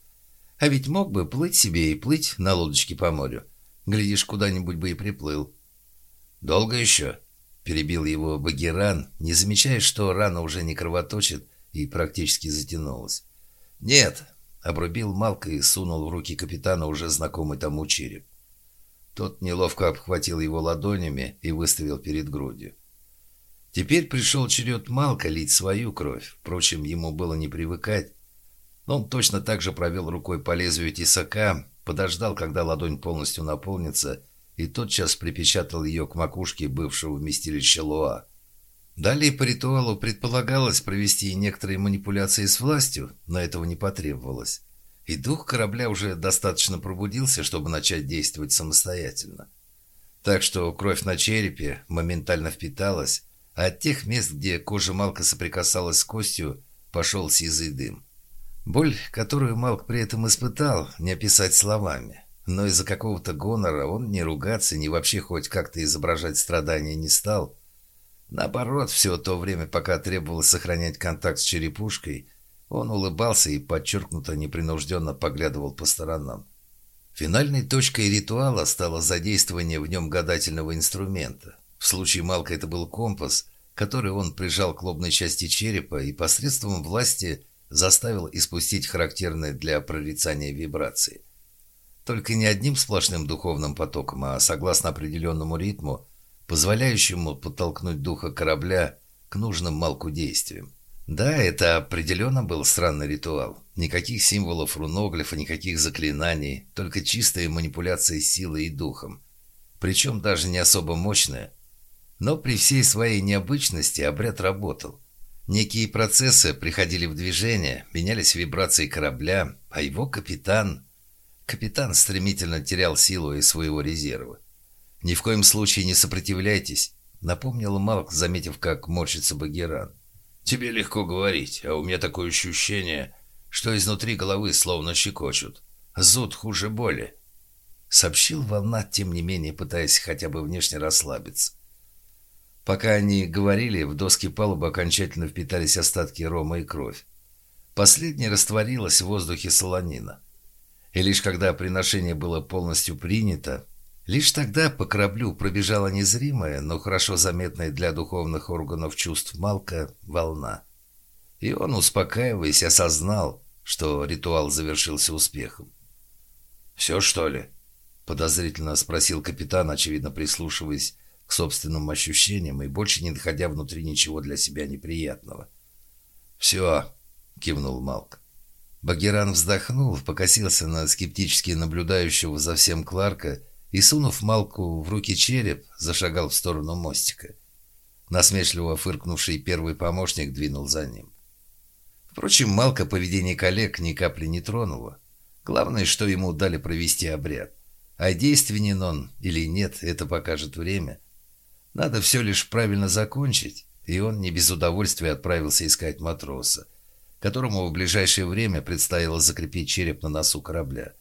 А ведь мог бы плыть себе и плыть на лодочке по морю. Глядишь, куда-нибудь бы и приплыл». «Долго еще?» — перебил его Багеран, не замечая, что рана уже не кровоточит и практически затянулась. «Нет, Обрубил Малка и сунул в руки капитана уже знакомый тому череп. Тот неловко обхватил его ладонями и выставил перед грудью. Теперь пришел черед Малка лить свою кровь. Впрочем, ему было не привыкать. Он точно так же провел рукой по лезвию тесака, подождал, когда ладонь полностью наполнится, и тотчас припечатал ее к макушке бывшего вместилища Луа. Далее по ритуалу предполагалось провести некоторые манипуляции с властью, но этого не потребовалось. И дух корабля уже достаточно пробудился, чтобы начать действовать самостоятельно. Так что кровь на черепе моментально впиталась, а от тех мест, где кожа Малка соприкасалась с костью, пошел сизый дым. Боль, которую Малк при этом испытал, не описать словами. Но из-за какого-то гонора он не ругаться, ни вообще хоть как-то изображать страдания не стал. Наоборот, все то время, пока требовалось сохранять контакт с черепушкой, он улыбался и подчеркнуто непринужденно поглядывал по сторонам. Финальной точкой ритуала стало задействование в нем гадательного инструмента. В случае Малка это был компас, который он прижал к лобной части черепа и посредством власти заставил испустить характерные для прорицания вибрации. Только не одним сплошным духовным потоком, а согласно определенному ритму, позволяющему подтолкнуть духа корабля к нужным Малку действиям. Да, это определенно был странный ритуал. Никаких символов руноглифа, никаких заклинаний, только чистая манипуляция силой и духом. Причем даже не особо мощная. Но при всей своей необычности обряд работал. Некие процессы приходили в движение, менялись вибрации корабля, а его капитан... Капитан стремительно терял силу из своего резерва. «Ни в коем случае не сопротивляйтесь», — напомнил Малк, заметив, как морщится Багеран. Тебе легко говорить, а у меня такое ощущение, что изнутри головы словно щекочут. Зуд хуже боли. Сообщил волна, тем не менее, пытаясь хотя бы внешне расслабиться. Пока они говорили, в доски палубы окончательно впитались остатки рома и кровь. Последняя растворилась в воздухе солонина. И лишь когда приношение было полностью принято, Лишь тогда по кораблю пробежала незримая, но хорошо заметная для духовных органов чувств Малка волна. И он, успокаиваясь, осознал, что ритуал завершился успехом. «Все, что ли?» — подозрительно спросил капитан, очевидно прислушиваясь к собственным ощущениям и больше не находя внутри ничего для себя неприятного. «Все», — кивнул Малк. Багеран вздохнул, покосился на скептически наблюдающего за всем Кларка и, сунув Малку в руки череп, зашагал в сторону мостика. Насмешливо фыркнувший первый помощник двинул за ним. Впрочем, Малка поведение коллег ни капли не тронуло. Главное, что ему дали провести обряд. А действенен он или нет, это покажет время. Надо все лишь правильно закончить, и он не без удовольствия отправился искать матроса, которому в ближайшее время предстояло закрепить череп на носу корабля.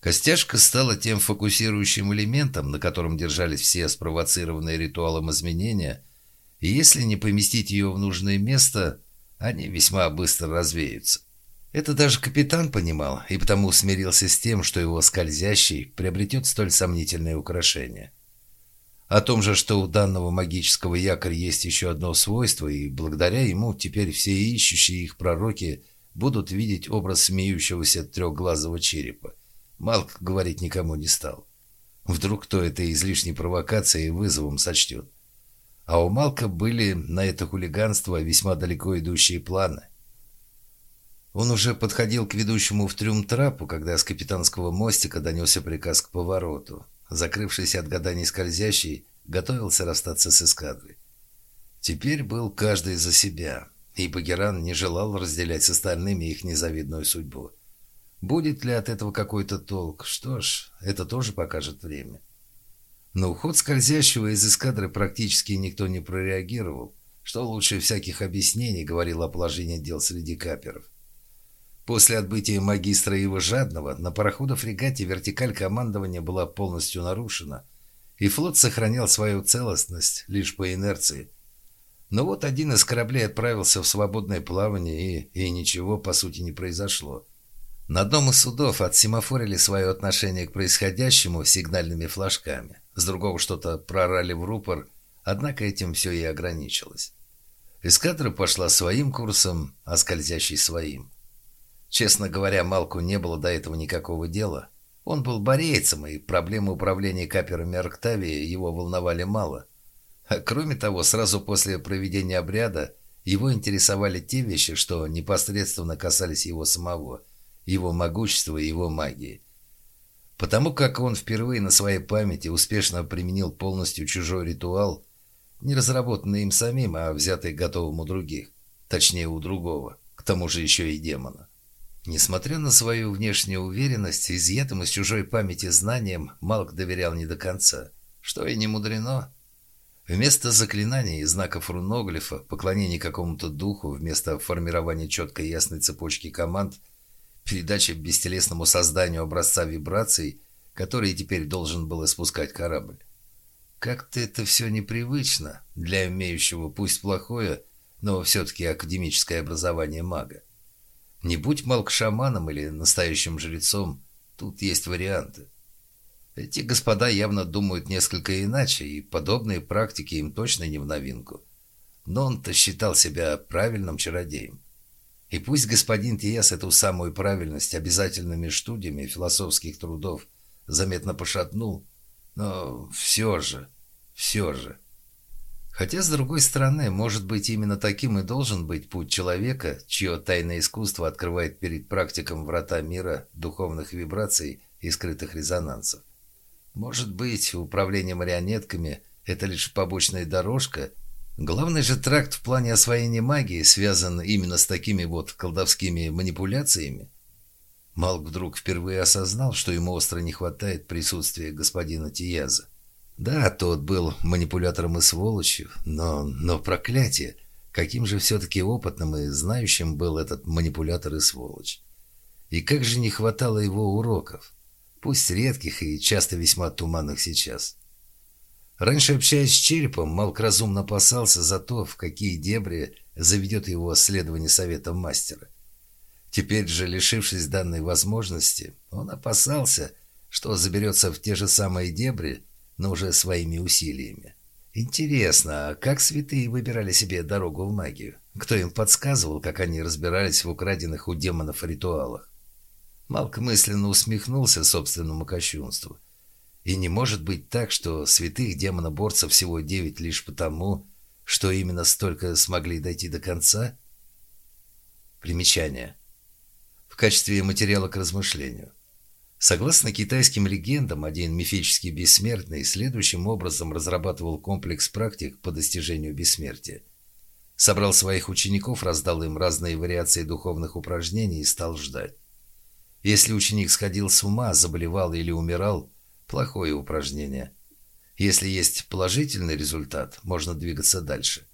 Костяшка стала тем фокусирующим элементом, на котором держались все спровоцированные ритуалом изменения, и если не поместить ее в нужное место, они весьма быстро развеются. Это даже капитан понимал, и потому смирился с тем, что его скользящий приобретет столь сомнительное украшение. О том же, что у данного магического якоря есть еще одно свойство, и благодаря ему теперь все ищущие их пророки будут видеть образ смеющегося трехглазого черепа. Малк говорить никому не стал. Вдруг кто это излишней провокацией вызовом сочтет. А у Малка были на это хулиганство весьма далеко идущие планы. Он уже подходил к ведущему в трюм трапу, когда с капитанского мостика донесся приказ к повороту. Закрывшийся от гаданий скользящий, готовился расстаться с эскадрой. Теперь был каждый за себя, и Багеран не желал разделять с остальными их незавидную судьбу. Будет ли от этого какой-то толк? Что ж, это тоже покажет время. На уход скользящего из эскадры практически никто не прореагировал, что лучше всяких объяснений говорило о положении дел среди каперов. После отбытия магистра его жадного на парохода-фрегате вертикаль командования была полностью нарушена, и флот сохранял свою целостность лишь по инерции. Но вот один из кораблей отправился в свободное плавание, и, и ничего, по сути, не произошло. На одном из судов отсемафорили свое отношение к происходящему сигнальными флажками. С другого что-то прорали в рупор, однако этим все и ограничилось. Эскадра пошла своим курсом, а скользящий своим. Честно говоря, Малку не было до этого никакого дела. Он был борейцем, и проблемы управления каперами Арктавии его волновали мало. А кроме того, сразу после проведения обряда его интересовали те вещи, что непосредственно касались его самого – его могущества и его магии. Потому как он впервые на своей памяти успешно применил полностью чужой ритуал, не разработанный им самим, а взятый готовым у других, точнее у другого, к тому же еще и демона. Несмотря на свою внешнюю уверенность, изъятым из чужой памяти знанием, Малк доверял не до конца, что и не мудрено. Вместо заклинаний и знаков руноглифа, поклонения какому-то духу, вместо формирования четкой и ясной цепочки команд, передачи бестелесному созданию образца вибраций, который теперь должен был испускать корабль. Как-то это все непривычно для имеющего, пусть плохое, но все-таки академическое образование мага. Не будь Малк шаманом или настоящим жрецом, тут есть варианты. Эти господа явно думают несколько иначе, и подобные практики им точно не в новинку. Но он-то считал себя правильным чародеем. И пусть господин Тиес эту самую правильность обязательными студиями философских трудов заметно пошатнул, но все же, все же. Хотя, с другой стороны, может быть, именно таким и должен быть путь человека, чье тайное искусство открывает перед практиком врата мира духовных вибраций и скрытых резонансов. Может быть, управление марионетками – это лишь побочная дорожка. Главный же тракт в плане освоения магии связан именно с такими вот колдовскими манипуляциями. Малк вдруг впервые осознал, что ему остро не хватает присутствия господина Тияза. Да, тот был манипулятором и сволочью, но, но проклятие, каким же все-таки опытным и знающим был этот манипулятор и сволочь. И как же не хватало его уроков, пусть редких и часто весьма туманных сейчас. Раньше, общаясь с черепом, Малк разумно опасался за то, в какие дебри заведет его следование советом мастера – Теперь же, лишившись данной возможности, он опасался, что заберется в те же самые дебри, но уже своими усилиями. Интересно, а как святые выбирали себе дорогу в магию? Кто им подсказывал, как они разбирались в украденных у демонов ритуалах? Малк мысленно усмехнулся собственному кощунству. И не может быть так, что святых демоноборцев всего девять лишь потому, что именно столько смогли дойти до конца? Примечание качестве материала к размышлению. Согласно китайским легендам, один мифический бессмертный следующим образом разрабатывал комплекс практик по достижению бессмертия. Собрал своих учеников, раздал им разные вариации духовных упражнений и стал ждать. Если ученик сходил с ума, заболевал или умирал – плохое упражнение. Если есть положительный результат, можно двигаться дальше.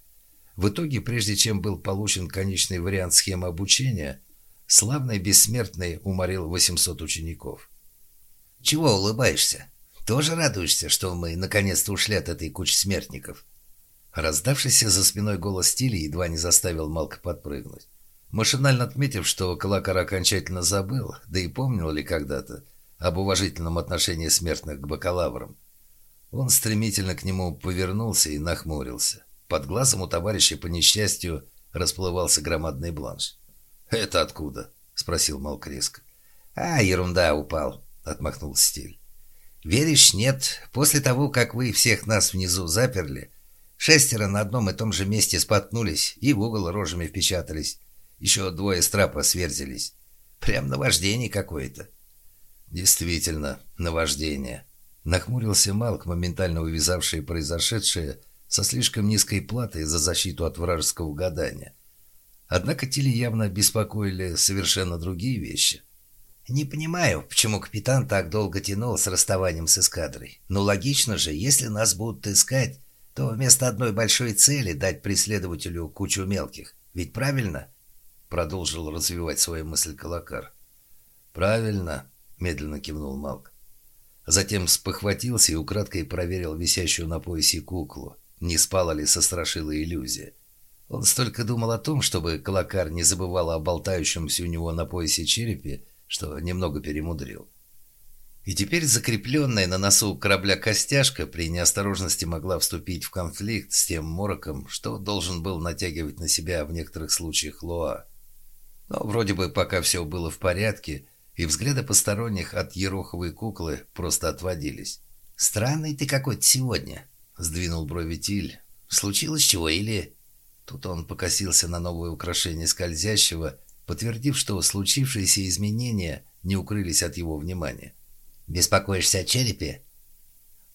В итоге, прежде чем был получен конечный вариант схемы обучения – Славный бессмертный уморил 800 учеников. «Чего улыбаешься? Тоже радуешься, что мы наконец-то ушли от этой кучи смертников?» Раздавшийся за спиной голос Тили едва не заставил Малка подпрыгнуть. Машинально отметив, что Калакар окончательно забыл, да и помнил ли когда-то, об уважительном отношении смертных к бакалаврам. Он стремительно к нему повернулся и нахмурился. Под глазом у товарища, по несчастью, расплывался громадный бланш. «Это откуда?» — спросил Малк резко. «А, ерунда, упал», — отмахнул Стиль. «Веришь, нет. После того, как вы всех нас внизу заперли, шестеро на одном и том же месте споткнулись и в угол рожами впечатались. Еще двое с трапа сверзились. Прям наваждение какое-то». «Действительно, наваждение», — нахмурился Малк, моментально увязавший произошедшее со слишком низкой платой за защиту от вражеского гадания. Однако Тили явно беспокоили совершенно другие вещи. «Не понимаю, почему капитан так долго тянул с расставанием с эскадрой. Но логично же, если нас будут искать, то вместо одной большой цели дать преследователю кучу мелких. Ведь правильно?» Продолжил развивать свою мысль Калакар. «Правильно», — медленно кивнул Малк. Затем спохватился и украдкой проверил висящую на поясе куклу, не спала ли со страшилой иллюзия. Он столько думал о том, чтобы Клакар не забывал о болтающемся у него на поясе черепе, что немного перемудрил. И теперь закрепленная на носу корабля костяшка при неосторожности могла вступить в конфликт с тем мороком, что должен был натягивать на себя в некоторых случаях Лоа. Но вроде бы пока все было в порядке, и взгляды посторонних от ероховой куклы просто отводились. «Странный ты какой-то сегодня», — сдвинул брови Тиль. «Случилось чего или...» Тут он покосился на новое украшение скользящего, подтвердив, что случившиеся изменения не укрылись от его внимания. «Беспокоишься о черепе?»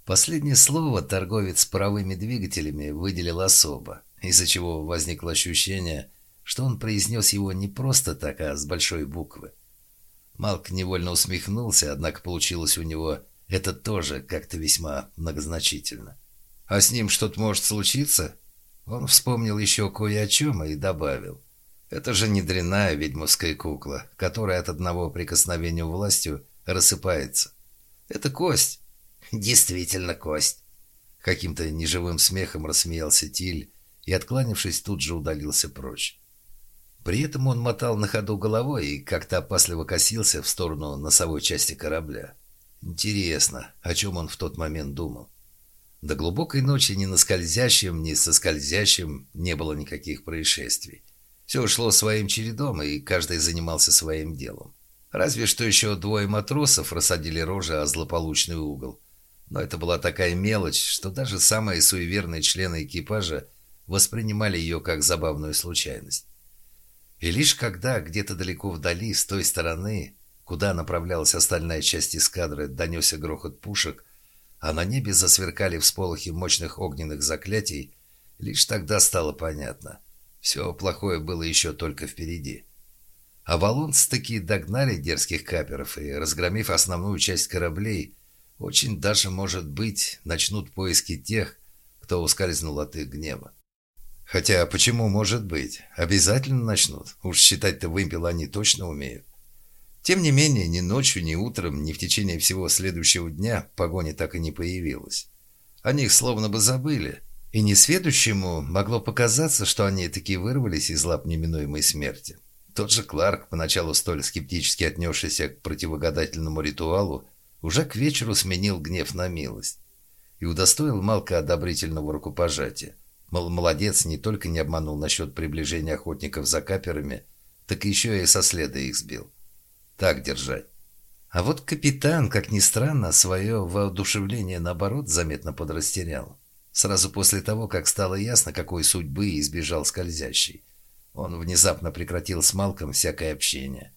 Последнее слово торговец паровыми двигателями выделил особо, из-за чего возникло ощущение, что он произнес его не просто так, а с большой буквы. Малк невольно усмехнулся, однако получилось у него это тоже как-то весьма многозначительно. А с ним что-то может случиться? Он вспомнил еще кое о чем и добавил. Это же не дрянная ведьмовская кукла, которая от одного прикосновения властью рассыпается. Это кость. Действительно кость. Каким-то неживым смехом рассмеялся Тиль и, откланившись, тут же удалился прочь. При этом он мотал на ходу головой и как-то опасливо косился в сторону носовой части корабля. Интересно, о чем он в тот момент думал? До глубокой ночи ни на скользящем, ни со скользящим не было никаких происшествий. Все шло своим чередом, и каждый занимался своим делом. Разве что еще двое матросов рассадили рожи о злополучный угол. Но это была такая мелочь, что даже самые суеверные члены экипажа воспринимали ее как забавную случайность. И лишь когда где-то далеко вдали, с той стороны, куда направлялась остальная часть эскадры, донесся грохот пушек, а на небе засверкали всполохи мощных огненных заклятий, лишь тогда стало понятно. Все плохое было еще только впереди. Авалонцы таки догнали дерзких каперов и, разгромив основную часть кораблей, очень даже, может быть, начнут поиски тех, кто ускользнул от их гнева. Хотя, почему может быть? Обязательно начнут. Уж считать-то вымпел они точно умеют. Тем не менее, ни ночью, ни утром, ни в течение всего следующего дня погони так и не появилось. О них словно бы забыли. И несведущему могло показаться, что они таки вырвались из лап неминуемой смерти. Тот же Кларк, поначалу столь скептически отнесшийся к противогадательному ритуалу, уже к вечеру сменил гнев на милость и удостоил Малка одобрительного рукопожатия. Мол, молодец, не только не обманул насчет приближения охотников за каперами, так еще и со следа их сбил. Так держать. А вот капитан, как ни странно, свое воодушевление, наоборот, заметно подрастерял. Сразу после того, как стало ясно, какой судьбы избежал скользящий, он внезапно прекратил с Малком всякое общение.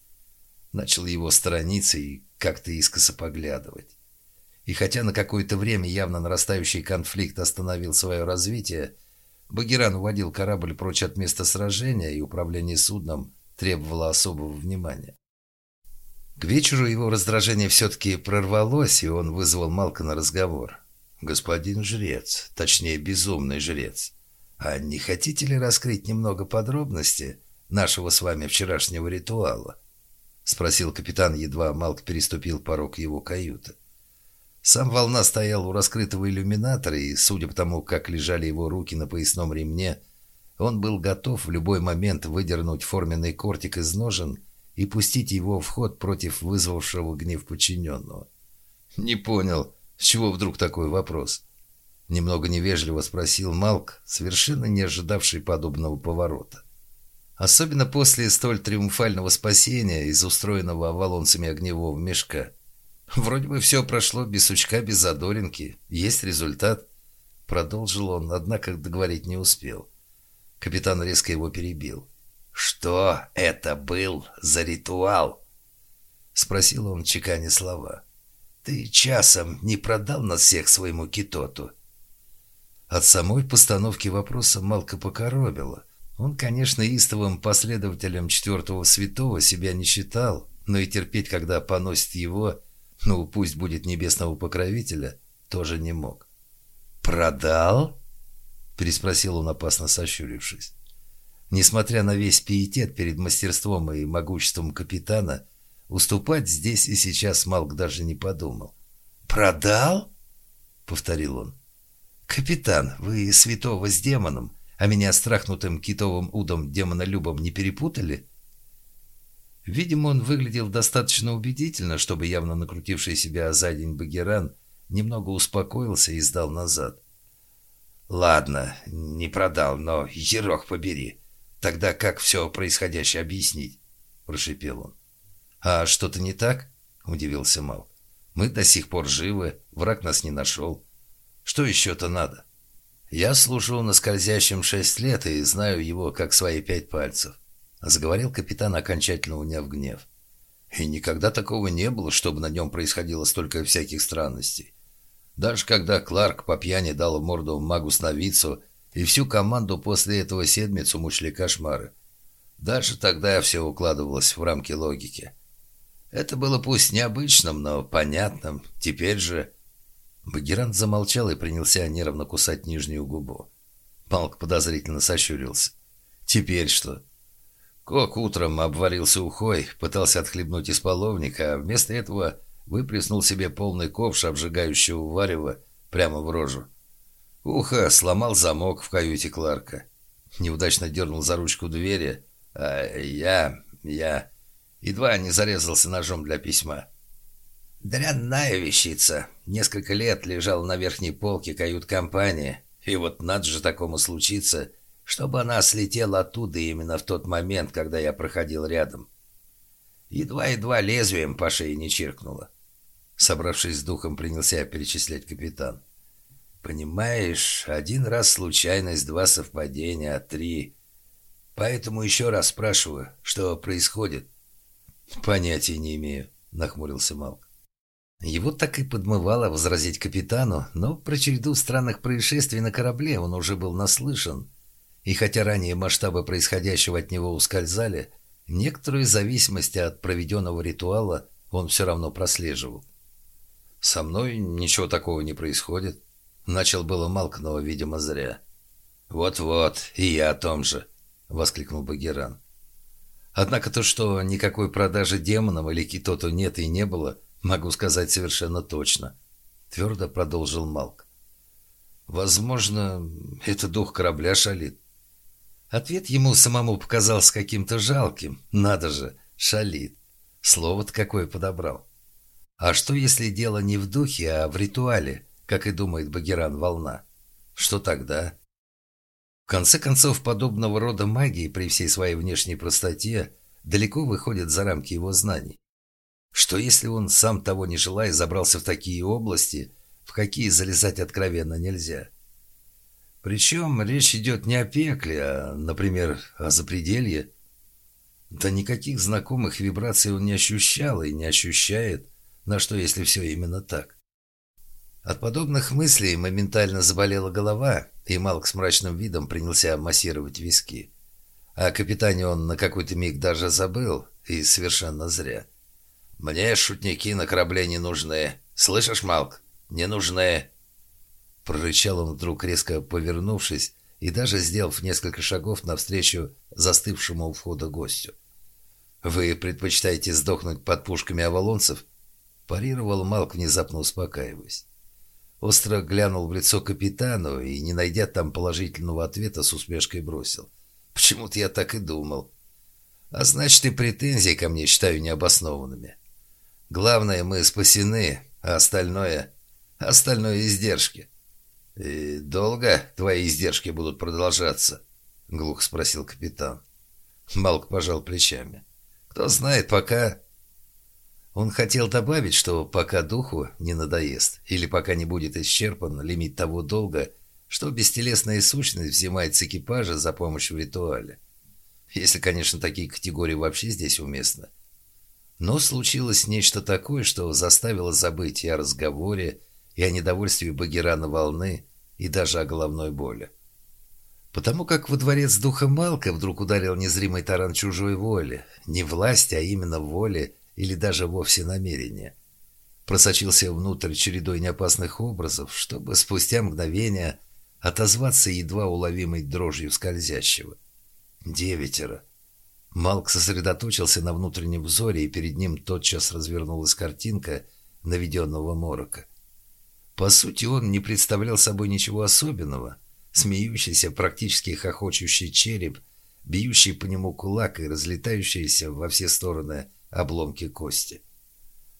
Начал его сторониться и как-то искоса поглядывать. И хотя на какое-то время явно нарастающий конфликт остановил свое развитие, Багиран уводил корабль прочь от места сражения, и управление судном требовало особого внимания. К вечеру его раздражение все-таки прорвалось, и он вызвал Малка на разговор. «Господин жрец, точнее, безумный жрец, а не хотите ли раскрыть немного подробностей нашего с вами вчерашнего ритуала?» — спросил капитан, едва Малк переступил порог его каюты. Сам волна стоял у раскрытого иллюминатора, и, судя по тому, как лежали его руки на поясном ремне, он был готов в любой момент выдернуть форменный кортик из ножен и пустить его в ход против вызвавшего гнев подчиненного. «Не понял, с чего вдруг такой вопрос?» Немного невежливо спросил Малк, совершенно не ожидавший подобного поворота. Особенно после столь триумфального спасения из устроенного авалонцами огневого мешка. Вроде бы все прошло без сучка, без задоринки. Есть результат. Продолжил он, однако договорить не успел. Капитан резко его перебил. «Что это был за ритуал?» Спросил он, чеканя слова. «Ты часом не продал нас всех своему китоту?» От самой постановки вопроса Малка покоробило. Он, конечно, истовым последователем четвертого святого себя не считал, но и терпеть, когда поносит его, ну, пусть будет небесного покровителя, тоже не мог. «Продал?» – переспросил он, опасно сощурившись. Несмотря на весь пиетет перед мастерством и могуществом капитана, уступать здесь и сейчас Малк даже не подумал. «Продал?» — повторил он. «Капитан, вы святого с демоном, а меня страхнутым китовым удом демонолюбом не перепутали?» Видимо, он выглядел достаточно убедительно, чтобы явно накрутивший себя за день Багеран немного успокоился и сдал назад. «Ладно, не продал, но ерох побери. Тогда как все происходящее объяснить?» – прошипел он. «А что-то не так?» – удивился Мал. «Мы до сих пор живы, враг нас не нашел. Что еще-то надо?» «Я служу на скользящем шесть лет и знаю его как свои пять пальцев», – заговорил капитан, окончательно уняв гнев. «И никогда такого не было, чтобы на нем происходило столько всяких странностей. Даже когда Кларк по пьяни дал морду магу-сновидцу – и всю команду после этого седмицу мучили кошмары. Даже тогда все укладывалось в рамки логики. Это было пусть необычным, но понятным. Теперь же... Багерант замолчал и принялся нервно кусать нижнюю губу. Малк подозрительно сощурился. «Теперь что?» Кок утром обвалился ухой, пытался отхлебнуть из половника, а вместо этого выплеснул себе полный ковш обжигающего варева прямо в рожу. Ухо сломал замок в каюте Кларка. Неудачно дернул за ручку двери, а я... я... едва не зарезался ножом для письма. Дрянная вещица. Несколько лет лежал на верхней полке кают-компании, и вот надо же такому случиться, чтобы она слетела оттуда именно в тот момент, когда я проходил рядом. Едва-едва лезвием по шее не чиркнуло. Собравшись с духом, принялся перечислять капитан. Понимаешь, один раз случайность, два совпадения, а три... Поэтому еще раз спрашиваю, что происходит. Понятия не имею, нахмурился Малк. Его так и подмывало возразить капитану, но про череду странных происшествий на корабле он уже был наслышан. И хотя ранее масштабы происходящего от него ускользали, некоторую зависимость от проведенного ритуала он все равно прослеживал. «Со мной ничего такого не происходит», Начал было Малк, но, видимо, зря. «Вот-вот, и я о том же», — воскликнул Багеран. «Однако то, что никакой продажи демонов или китоту нет и не было, могу сказать совершенно точно», — твердо продолжил Малк. «Возможно, это дух корабля шалит». Ответ ему самому показался каким-то жалким. Надо же, шалит. Слово-то какое подобрал. А что, если дело не в духе, а в ритуале? как и думает Багеран Волна. Что тогда? В конце концов, подобного рода магии при всей своей внешней простоте далеко выходит за рамки его знаний. Что если он, сам того не желая, забрался в такие области, в какие залезать откровенно нельзя? Причем речь идет не о пекле, а, например, о запределье. Да никаких знакомых вибраций он не ощущал и не ощущает, на что если все именно так. От подобных мыслей моментально заболела голова, и Малк с мрачным видом принялся массировать виски. О капитане он на какой-то миг даже забыл, и совершенно зря. «Мне шутники на корабле не нужны. Слышишь, Малк? Не нужны!» Прорычал он вдруг, резко повернувшись, и даже сделав несколько шагов навстречу застывшему у входа гостю. «Вы предпочитаете сдохнуть под пушками авалонцев?» парировал Малк, внезапно успокаиваясь. Остро глянул в лицо капитану и, не найдя там положительного ответа, с усмешкой бросил. «Почему-то я так и думал. А значит, и претензии ко мне считаю необоснованными. Главное, мы спасены, а остальное... остальное издержки». «И долго твои издержки будут продолжаться?» — глухо спросил капитан. Малк пожал плечами. «Кто знает, пока...» Он хотел добавить, что пока духу не надоест, или пока не будет исчерпан лимит того долга, что бестелесная сущность взимает с экипажа за помощью в ритуале. Если, конечно, такие категории вообще здесь уместны. Но случилось нечто такое, что заставило забыть и о разговоре, и о недовольстве Багерана волны, и даже о головной боли. Потому как во дворец духа Малка вдруг ударил незримый таран чужой воли, не власти, а именно воли, или даже вовсе намерения. Просочился внутрь чередой неопасных образов, чтобы спустя мгновение отозваться едва уловимой дрожью скользящего. Девятеро. Малк сосредоточился на внутреннем взоре, и перед ним тотчас развернулась картинка наведенного морока. По сути, он не представлял собой ничего особенного. Смеющийся, практически хохочущий череп, бьющий по нему кулак и разлетающийся во все стороны обломки кости.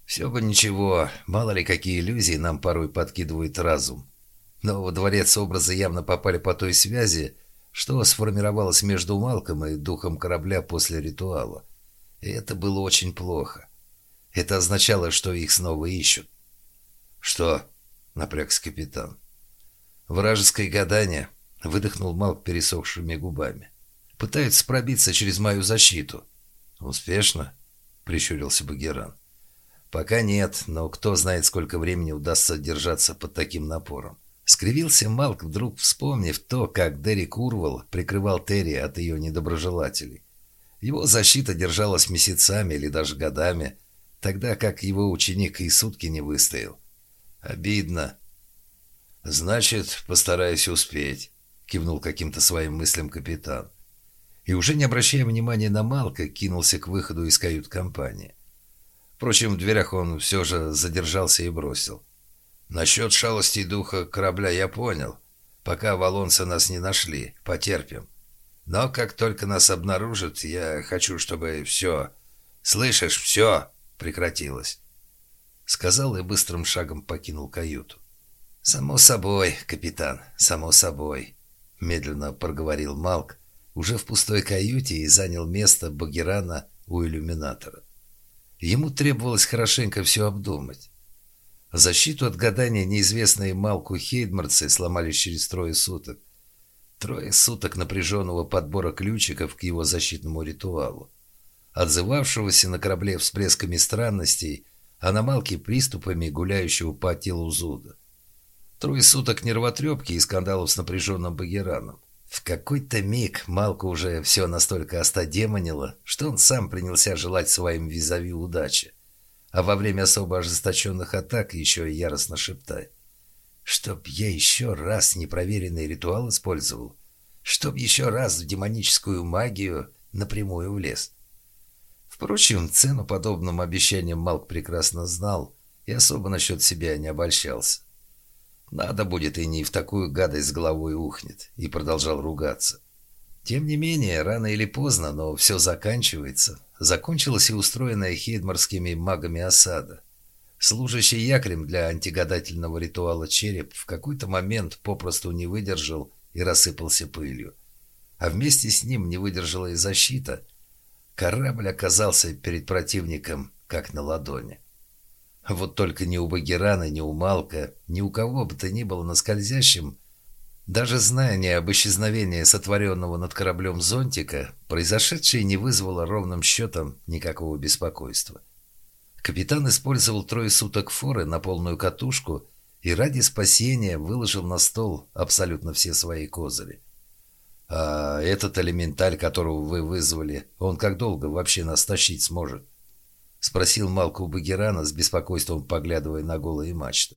Все бы ничего, мало ли какие иллюзии нам порой подкидывает разум. Но во дворец образы явно попали по той связи, что сформировалось между Малком и духом корабля после ритуала. И это было очень плохо. Это означало, что их снова ищут. «Что?» — напрягся капитан. «Вражеское гадание», — выдохнул Малк пересохшими губами. «Пытаются пробиться через мою защиту». «Успешно?» — прищурился Багеран. «Пока нет, но кто знает, сколько времени удастся держаться под таким напором». Скривился Малк, вдруг вспомнив то, как Дерек Урвал прикрывал Терри от ее недоброжелателей. Его защита держалась месяцами или даже годами, тогда как его ученик и сутки не выстоял. Обидно. «Значит, постараюсь успеть», — кивнул каким-то своим мыслям капитан. И уже не обращая внимания на Малка, кинулся к выходу из кают-компании. Впрочем, в дверях он все же задержался и бросил. «Насчет шалости духа корабля я понял. Пока валонцы нас не нашли, потерпим. Но как только нас обнаружат, я хочу, чтобы все... Слышишь, все прекратилось». Сказал и быстрым шагом покинул каюту. «Само собой, капитан, само собой», — медленно проговорил Малк, уже в пустой каюте и занял место Багерана у иллюминатора. Ему требовалось хорошенько все обдумать. Защиту от гадания неизвестные Малку Хейдмарцы сломались через трое суток. Трое суток напряженного подбора ключиков к его защитному ритуалу, отзывавшегося на корабле всплесками странностей, а на Малке приступами гуляющего по телу зуда. Трое суток нервотрепки и скандалов с напряженным Багераном. В какой-то миг Малку уже все настолько остодемонило, что он сам принялся желать своим визави удачи. А во время особо ожесточенных атак еще и яростно шептать. «Чтоб я еще раз непроверенный ритуал использовал, чтоб еще раз в демоническую магию напрямую влез». Впрочем, цену подобным обещаниям Малк прекрасно знал и особо насчет себя не обольщался. Надо будет и не в такую гадость с головой ухнет. И продолжал ругаться. Тем не менее, рано или поздно, но все заканчивается. Закончилась и устроенная хейдмарскими магами осада. Служащий якорем для антигадательного ритуала череп в какой-то момент попросту не выдержал и рассыпался пылью. А вместе с ним не выдержала и защита. Корабль оказался перед противником как на ладони. Вот только ни у Багерана, ни у Малка, ни у кого бы то ни было на скользящем, даже знание об исчезновении сотворенного над кораблем зонтика, произошедшее не вызвало ровным счетом никакого беспокойства. Капитан использовал трое суток форы на полную катушку и ради спасения выложил на стол абсолютно все свои козыри. «А этот элементаль, которого вы вызвали, он как долго вообще нас тащить сможет?» — спросил Малку Багерана с беспокойством, поглядывая на голые мачты.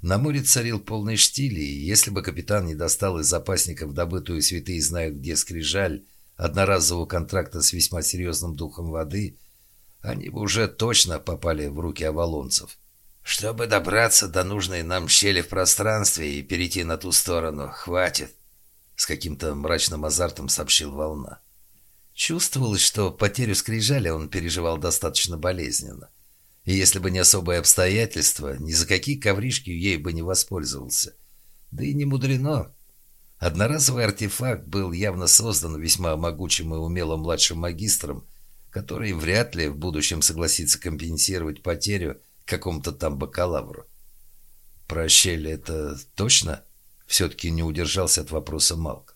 На море царил полный штиль, и если бы капитан не достал из запасников добытую святые знают где скрижаль одноразового контракта с весьма серьезным духом воды, они бы уже точно попали в руки авалонцев. «Чтобы добраться до нужной нам щели в пространстве и перейти на ту сторону, хватит», — с каким-то мрачным азартом сообщил Волна. Чувствовалось, что потерю скрижали он переживал достаточно болезненно. И если бы не особые обстоятельства, ни за какие ковришки ей бы не воспользовался. Да и не мудрено. Одноразовый артефакт был явно создан весьма могучим и умелым младшим магистром, который вряд ли в будущем согласится компенсировать потерю какому-то там бакалавру. Про это точно? Все-таки не удержался от вопроса Малк.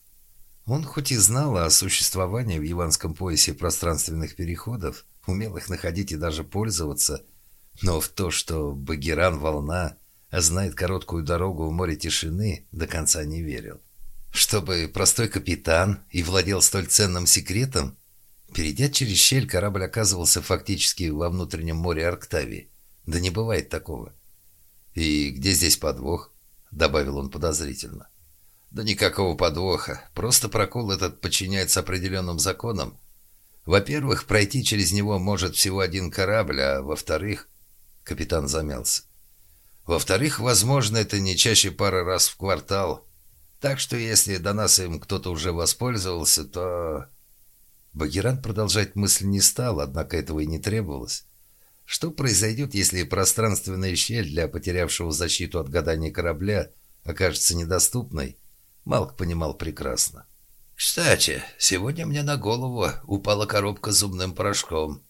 Он хоть и знал о существовании в Иванском поясе пространственных переходов, умел их находить и даже пользоваться, но в то, что Багеран волна, а знает короткую дорогу в море тишины, до конца не верил. Чтобы простой капитан и владел столь ценным секретом, перейдя через щель, корабль оказывался фактически во внутреннем море Арктавии. Да не бывает такого. «И где здесь подвох?» — добавил он подозрительно. Да никакого подвоха. Просто прокол этот подчиняется определенным законам. Во-первых, пройти через него может всего один корабль, а во-вторых... Капитан замялся. Во-вторых, возможно, это не чаще пары раз в квартал. Так что если до нас им кто-то уже воспользовался, то... Багеран продолжать мысль не стал, однако этого и не требовалось. Что произойдет, если пространственная щель для потерявшего защиту от гадания корабля окажется недоступной, Малк понимал прекрасно. «Кстати, сегодня мне на голову упала коробка с зубным порошком.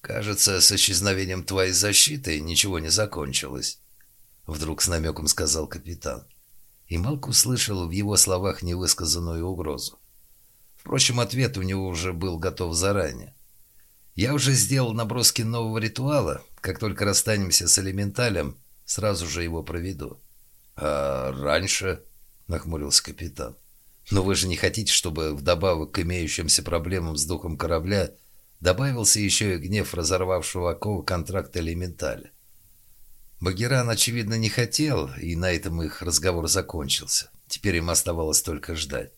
Кажется, с исчезновением твоей защиты ничего не закончилось», — вдруг с намеком сказал капитан. И Малк услышал в его словах невысказанную угрозу. Впрочем, ответ у него уже был готов заранее. «Я уже сделал наброски нового ритуала. Как только расстанемся с элементалем, сразу же его проведу». «А раньше?» — нахмурился капитан. «Но вы же не хотите, чтобы вдобавок к имеющимся проблемам с духом корабля добавился еще и гнев разорвавшего оковы контракта элементаля?» Багиран, очевидно, не хотел, и на этом их разговор закончился. Теперь им оставалось только ждать.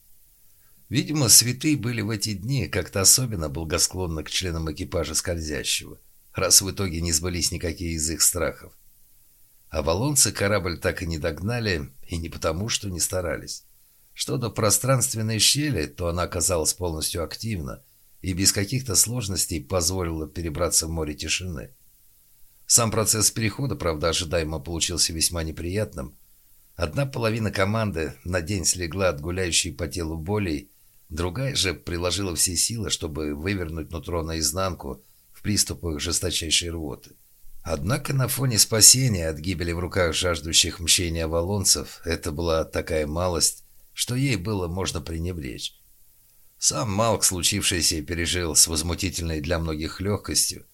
Видимо, святые были в эти дни как-то особенно благосклонны к членам экипажа скользящего, раз в итоге не сбылись никакие из их страхов. А валонцы корабль так и не догнали, и не потому, что не старались. Что до пространственной щели, то она оказалась полностью активна и без каких-то сложностей позволила перебраться в море тишины. Сам процесс перехода, правда, ожидаемо получился весьма неприятным. Одна половина команды на день слегла от гуляющей по телу болей, другая же приложила все силы, чтобы вывернуть нутро наизнанку в приступах жесточайшей рвоты. Однако на фоне спасения от гибели в руках жаждущих мщения авалонцев это была такая малость, что ей было можно пренебречь. Сам Малк случившееся пережил с возмутительной для многих легкостью,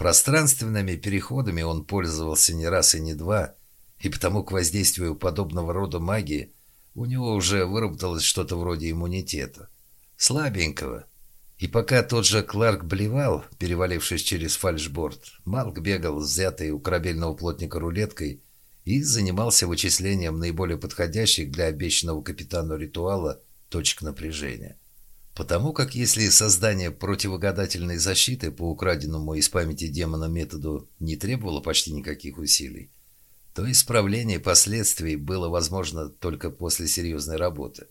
Пространственными переходами он пользовался не раз и не два, и потому к воздействию подобного рода магии у него уже выработалось что-то вроде иммунитета. Слабенького. И пока тот же Кларк блевал, перевалившись через фальшборд, Малк бегал взятый у корабельного плотника рулеткой и занимался вычислением наиболее подходящих для обещанного капитану ритуала точек напряжения. Потому как если создание противогадательной защиты по украденному из памяти демона методу не требовало почти никаких усилий, то исправление последствий было возможно только после серьезной работы.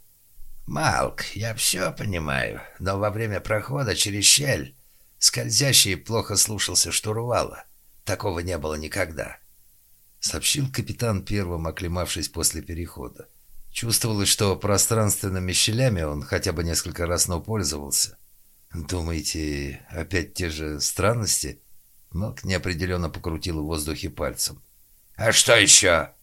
«Малк, я все понимаю, но во время прохода через щель скользящий плохо слушался штурвала. Такого не было никогда», — сообщил капитан первым, оклемавшись после перехода. Чувствовалось, что пространственными щелями он хотя бы несколько раз, но пользовался. «Думаете, опять те же странности?» Малк неопределенно покрутил в воздухе пальцем. «А что еще?»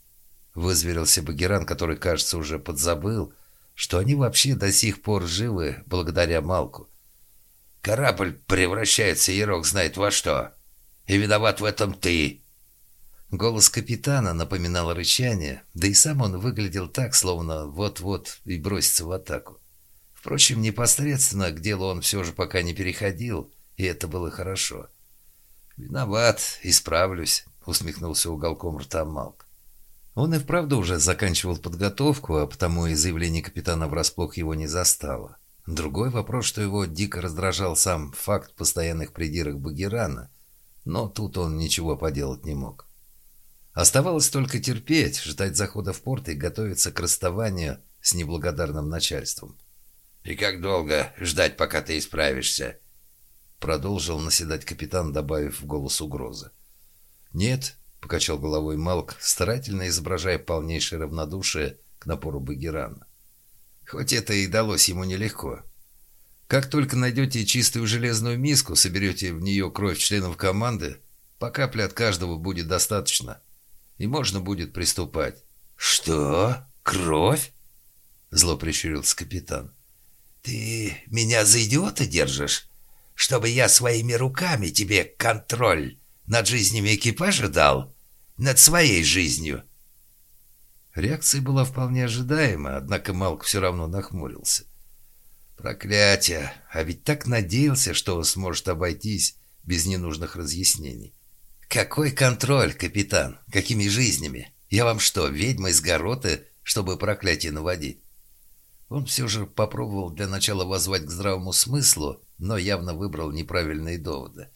Вызверился Багеран, который, кажется, уже подзабыл, что они вообще до сих пор живы благодаря Малку. «Корабль превращается, Ерок знает во что. И виноват в этом ты!» Голос капитана напоминал рычание, да и сам он выглядел так, словно вот-вот и бросится в атаку. Впрочем, непосредственно к делу он все же пока не переходил, и это было хорошо. «Виноват, исправлюсь», — усмехнулся уголком рта Малк. Он и вправду уже заканчивал подготовку, а потому и заявление капитана врасплох его не застало. Другой вопрос, что его дико раздражал сам факт постоянных придирок Багирана, но тут он ничего поделать не мог. Оставалось только терпеть, ждать захода в порт и готовиться к расставанию с неблагодарным начальством. «И как долго ждать, пока ты исправишься?» Продолжил наседать капитан, добавив в голос угрозы. «Нет», — покачал головой Малк, старательно изображая полнейшее равнодушие к напору Багерана. Хоть это и далось ему нелегко. Как только найдете чистую железную миску, соберете в нее кровь членов команды, по капле от каждого будет достаточно и можно будет приступать. «Что? Кровь?» Зло прищурился капитан. «Ты меня за идиота держишь? Чтобы я своими руками тебе контроль над жизнями экипажа дал? Над своей жизнью?» Реакция была вполне ожидаема, однако Малк все равно нахмурился. Проклятие! А ведь так надеялся, что сможет обойтись без ненужных разъяснений. «Какой контроль, капитан? Какими жизнями? Я вам что, ведьма из гороты, чтобы проклятие наводить?» Он все же попробовал для начала возвать к здравому смыслу, но явно выбрал неправильные доводы.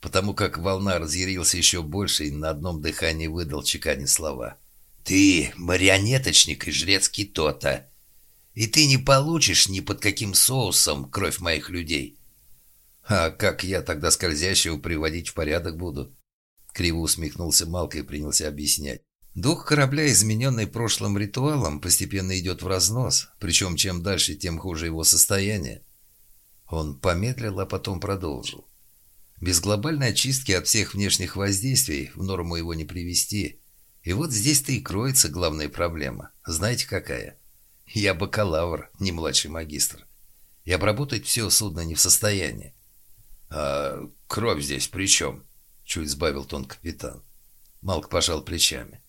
Потому как волна разъярился еще больше и на одном дыхании выдал чекане слова. «Ты марионеточник и жрец Китота, и ты не получишь ни под каким соусом кровь моих людей». «А как я тогда скользящего приводить в порядок буду?» Криво усмехнулся Малка и принялся объяснять. Дух корабля, измененный прошлым ритуалом, постепенно идет в разнос, причем чем дальше, тем хуже его состояние. Он помедлил, а потом продолжил. Без глобальной очистки от всех внешних воздействий в норму его не привести. И вот здесь-то и кроется главная проблема. Знаете какая? Я бакалавр, не младший магистр. И обработать все судно не в состоянии. А кровь здесь при чем? Чуть сбавил тон капитан. Малк пожал плечами.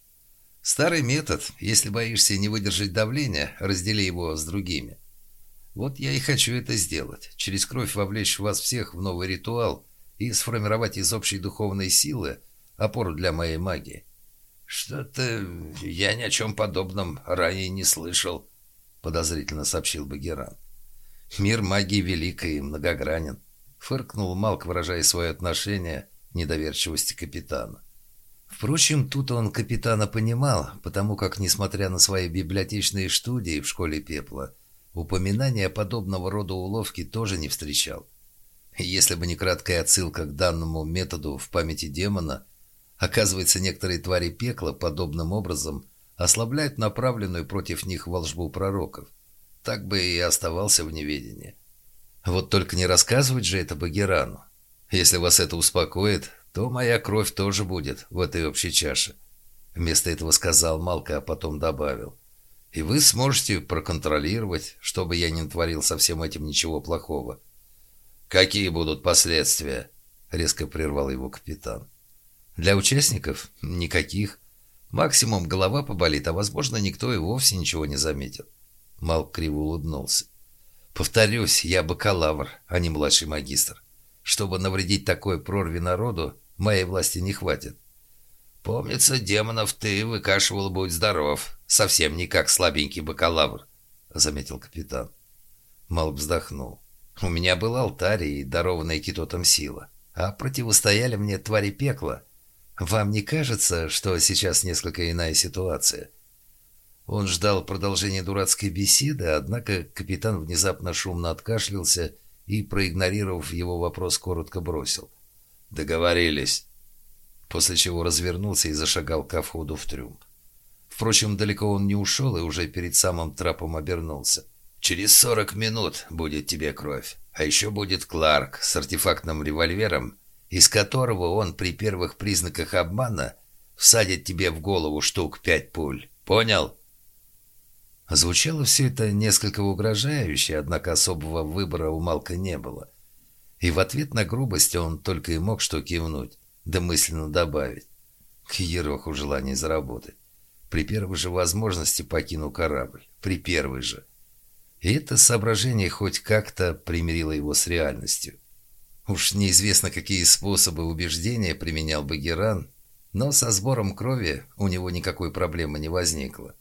Старый метод. Если боишься не выдержать давления, раздели его с другими. Вот я и хочу это сделать. Через кровь вовлечь вас всех в новый ритуал и сформировать из общей духовной силы опору для моей магии. «Что-то я ни о чем подобном ранее не слышал», — подозрительно сообщил Багеран. «Мир магии великий и многогранен», — фыркнул Малк, выражая свое отношение недоверчивости капитана. Впрочем, тут он капитана понимал, потому как, несмотря на свои библиотечные студии в школе пепла, упоминания подобного рода уловки тоже не встречал. Если бы не краткая отсылка к данному методу в памяти демона, Оказывается, некоторые твари пекла подобным образом ослабляют направленную против них волжбу пророков. Так бы и оставался в неведении. Вот только не рассказывать же это Багерану. Если вас это успокоит, то моя кровь тоже будет в этой общей чаше. Вместо этого сказал Малка, а потом добавил. И вы сможете проконтролировать, чтобы я не натворил со всем этим ничего плохого. «Какие будут последствия?» — резко прервал его капитан. Для участников – никаких. Максимум голова поболит, а, возможно, никто и вовсе ничего не заметит. Малк криво улыбнулся. Повторюсь, я бакалавр, а не младший магистр. Чтобы навредить такой прорве народу, моей власти не хватит. Помнится, демонов ты выкашивал, будь здоров. Совсем не как слабенький бакалавр, заметил капитан. Малк вздохнул. У меня был алтарь и дарованная китотом сила, а противостояли мне твари пекла — вам не кажется, что сейчас несколько иная ситуация? Он ждал продолжения дурацкой беседы, однако капитан внезапно шумно откашлялся и, проигнорировав его вопрос, коротко бросил. «Договорились». После чего развернулся и зашагал ко входу в трюм. Впрочем, далеко он не ушел и уже перед самым трапом обернулся. «Через сорок минут будет тебе кровь. А еще будет Кларк с артефактным револьвером из которого он при первых признаках обмана всадит тебе в голову штук пять пуль. Понял?» Звучало все это несколько угрожающе, однако особого выбора у Малка не было. И в ответ на грубость он только и мог что кивнуть, да мысленно добавить. К ероху желание заработать. При первой же возможности покину корабль. При первой же. И это соображение хоть как-то примирило его с реальностью. Уж неизвестно, какие способы убеждения применял бы Геран, но со сбором крови у него никакой проблемы не возникло.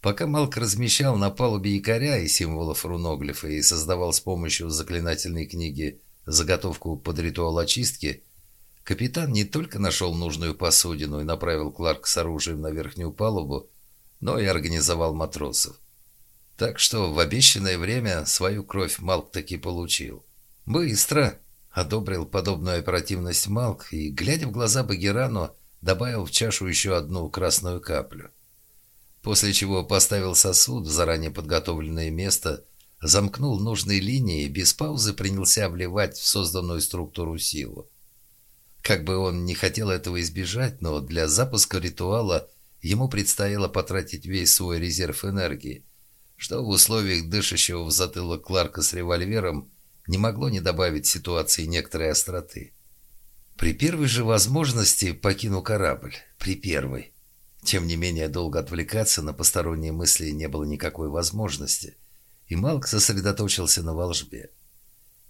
Пока Малк размещал на палубе якоря и символов руноглифа и создавал с помощью заклинательной книги заготовку под ритуал очистки, капитан не только нашел нужную посудину и направил Кларк с оружием на верхнюю палубу, но и организовал матросов. Так что в обещанное время свою кровь Малк таки получил. Быстро! Одобрил подобную оперативность Малк и, глядя в глаза Багерану, добавил в чашу еще одну красную каплю. После чего поставил сосуд в заранее подготовленное место, замкнул нужные линии и без паузы принялся вливать в созданную структуру силу. Как бы он не хотел этого избежать, но для запуска ритуала ему предстояло потратить весь свой резерв энергии, что в условиях дышащего в затылок Кларка с револьвером не могло не добавить ситуации некоторой остроты. При первой же возможности покину корабль. При первой. Тем не менее, долго отвлекаться на посторонние мысли не было никакой возможности, и Малк сосредоточился на волжбе.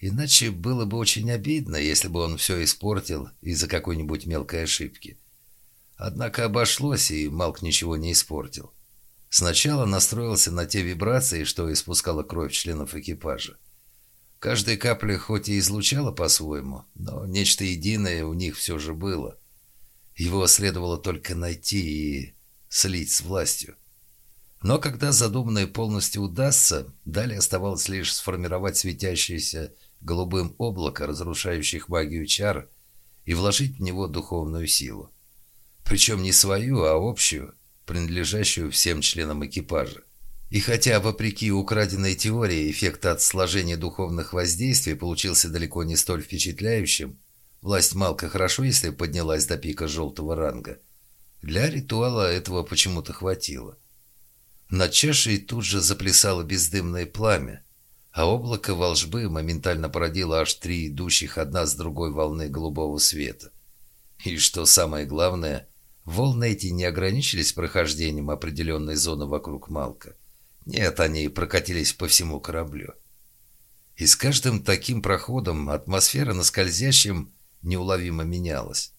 Иначе было бы очень обидно, если бы он все испортил из-за какой-нибудь мелкой ошибки. Однако обошлось, и Малк ничего не испортил. Сначала настроился на те вибрации, что испускала кровь членов экипажа. Каждая капля хоть и излучала по-своему, но нечто единое у них все же было. Его следовало только найти и слить с властью. Но когда задуманное полностью удастся, далее оставалось лишь сформировать светящееся голубым облако, разрушающих магию чар, и вложить в него духовную силу. Причем не свою, а общую, принадлежащую всем членам экипажа. И хотя, вопреки украденной теории, эффект от сложения духовных воздействий получился далеко не столь впечатляющим, власть Малка хорошо, если поднялась до пика желтого ранга. Для ритуала этого почему-то хватило. Над чашей тут же заплясало бездымное пламя, а облако волжбы моментально породило аж три идущих одна с другой волны голубого света. И что самое главное, волны эти не ограничились прохождением определенной зоны вокруг Малка – нет, они прокатились по всему кораблю. И с каждым таким проходом атмосфера на скользящем неуловимо менялась.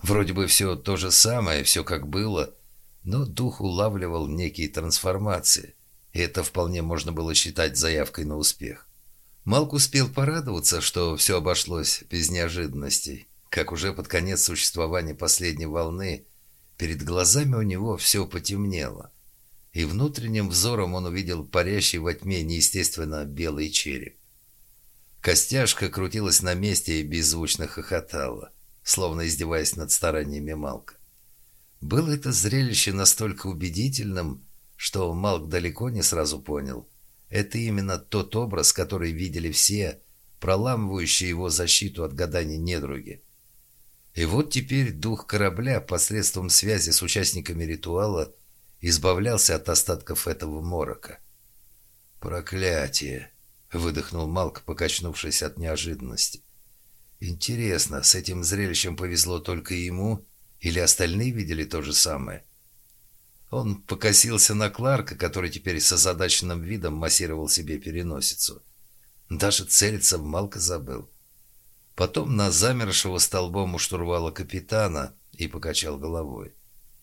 Вроде бы все то же самое, все как было, но дух улавливал некие трансформации, и это вполне можно было считать заявкой на успех. Малк успел порадоваться, что все обошлось без неожиданностей, как уже под конец существования последней волны перед глазами у него все потемнело, и внутренним взором он увидел парящий во тьме неестественно белый череп. Костяшка крутилась на месте и беззвучно хохотала словно издеваясь над стараниями Малка. Было это зрелище настолько убедительным, что Малк далеко не сразу понял. Это именно тот образ, который видели все, проламывающие его защиту от гаданий недруги. И вот теперь дух корабля посредством связи с участниками ритуала избавлялся от остатков этого морока. «Проклятие!» — выдохнул Малк, покачнувшись от неожиданности. Интересно, с этим зрелищем повезло только ему, или остальные видели то же самое? Он покосился на Кларка, который теперь с озадаченным видом массировал себе переносицу. Даже целиться в Малка забыл. Потом на замершего столбом у штурвала капитана и покачал головой.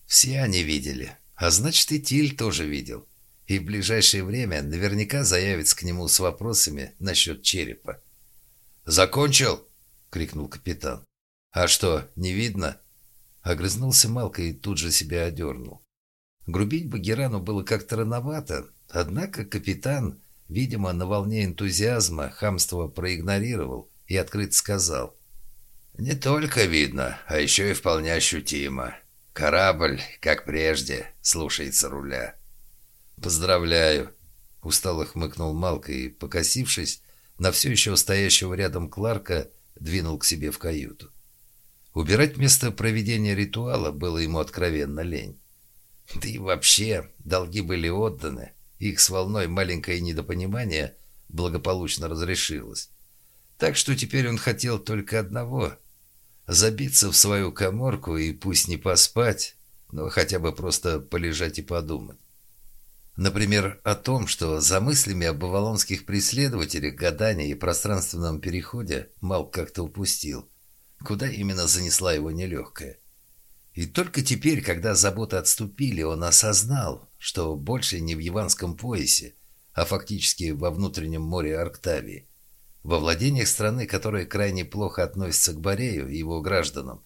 Все они видели, а значит и Тиль тоже видел. И в ближайшее время наверняка заявится к нему с вопросами насчет черепа. «Закончил?» — крикнул капитан. «А что, не видно?» Огрызнулся Малка и тут же себя одернул. Грубить Багирану было как-то рановато, однако капитан, видимо, на волне энтузиазма хамство проигнорировал и открыто сказал. «Не только видно, а еще и вполне ощутимо. Корабль, как прежде, слушается руля». «Поздравляю!» — устало хмыкнул Малка и, покосившись на все еще стоящего рядом Кларка, двинул к себе в каюту. Убирать место проведения ритуала было ему откровенно лень. Да и вообще, долги были отданы, их с волной маленькое недопонимание благополучно разрешилось. Так что теперь он хотел только одного — забиться в свою коморку и пусть не поспать, но хотя бы просто полежать и подумать. Например, о том, что за мыслями об авалонских преследователях, гадании и пространственном переходе Малк как-то упустил. Куда именно занесла его нелегкая. И только теперь, когда заботы отступили, он осознал, что больше не в Яванском поясе, а фактически во внутреннем море Арктавии, во владениях страны, которая крайне плохо относится к Борею и его гражданам,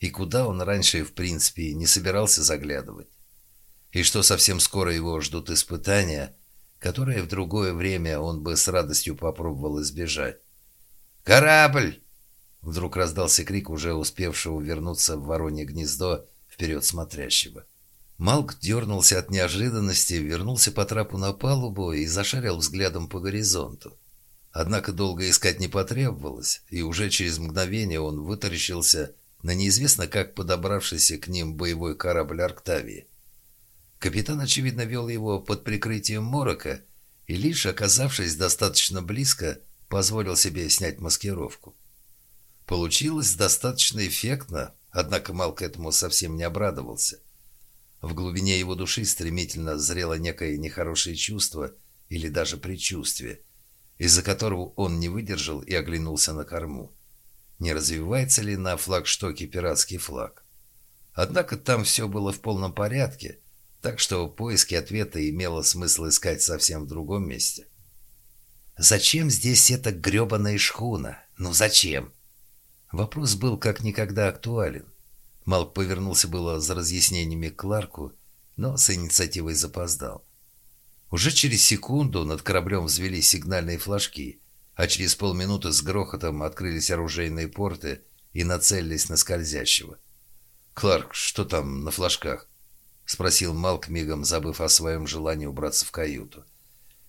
и куда он раньше, в принципе, не собирался заглядывать и что совсем скоро его ждут испытания, которые в другое время он бы с радостью попробовал избежать. «Корабль!» Вдруг раздался крик уже успевшего вернуться в воронье гнездо вперед смотрящего. Малк дернулся от неожиданности, вернулся по трапу на палубу и зашарил взглядом по горизонту. Однако долго искать не потребовалось, и уже через мгновение он вытаращился на неизвестно как подобравшийся к ним боевой корабль Арктавии. Капитан, очевидно, вел его под прикрытием морока и, лишь оказавшись достаточно близко, позволил себе снять маскировку. Получилось достаточно эффектно, однако Мал к этому совсем не обрадовался. В глубине его души стремительно зрело некое нехорошее чувство или даже предчувствие, из-за которого он не выдержал и оглянулся на корму. Не развивается ли на флагштоке пиратский флаг? Однако там все было в полном порядке, так что поиски ответа имело смысл искать совсем в другом месте. «Зачем здесь эта гребаная шхуна? Ну зачем?» Вопрос был как никогда актуален. Малк повернулся было за разъяснениями к Кларку, но с инициативой запоздал. Уже через секунду над кораблем взвелись сигнальные флажки, а через полминуты с грохотом открылись оружейные порты и нацелились на скользящего. «Кларк, что там на флажках?» — спросил Малк, мигом забыв о своем желании убраться в каюту.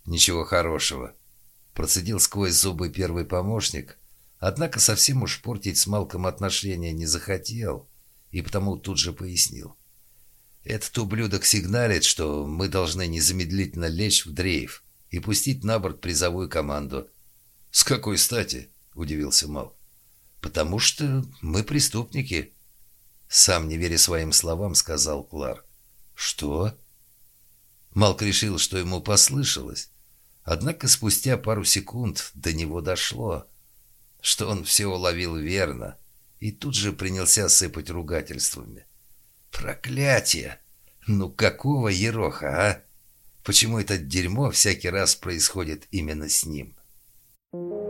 «Ничего хорошего», — процедил сквозь зубы первый помощник, однако совсем уж портить с Малком отношения не захотел, и потому тут же пояснил. «Этот ублюдок сигналит, что мы должны незамедлительно лечь в дрейф и пустить на борт призовую команду». «С какой стати?» — удивился Мал. «Потому что мы преступники», — сам не веря своим словам, сказал Кларк. «Что?» Малк решил, что ему послышалось. Однако спустя пару секунд до него дошло, что он все уловил верно, и тут же принялся сыпать ругательствами. «Проклятие! Ну какого ероха, а? Почему это дерьмо всякий раз происходит именно с ним?» Thank you.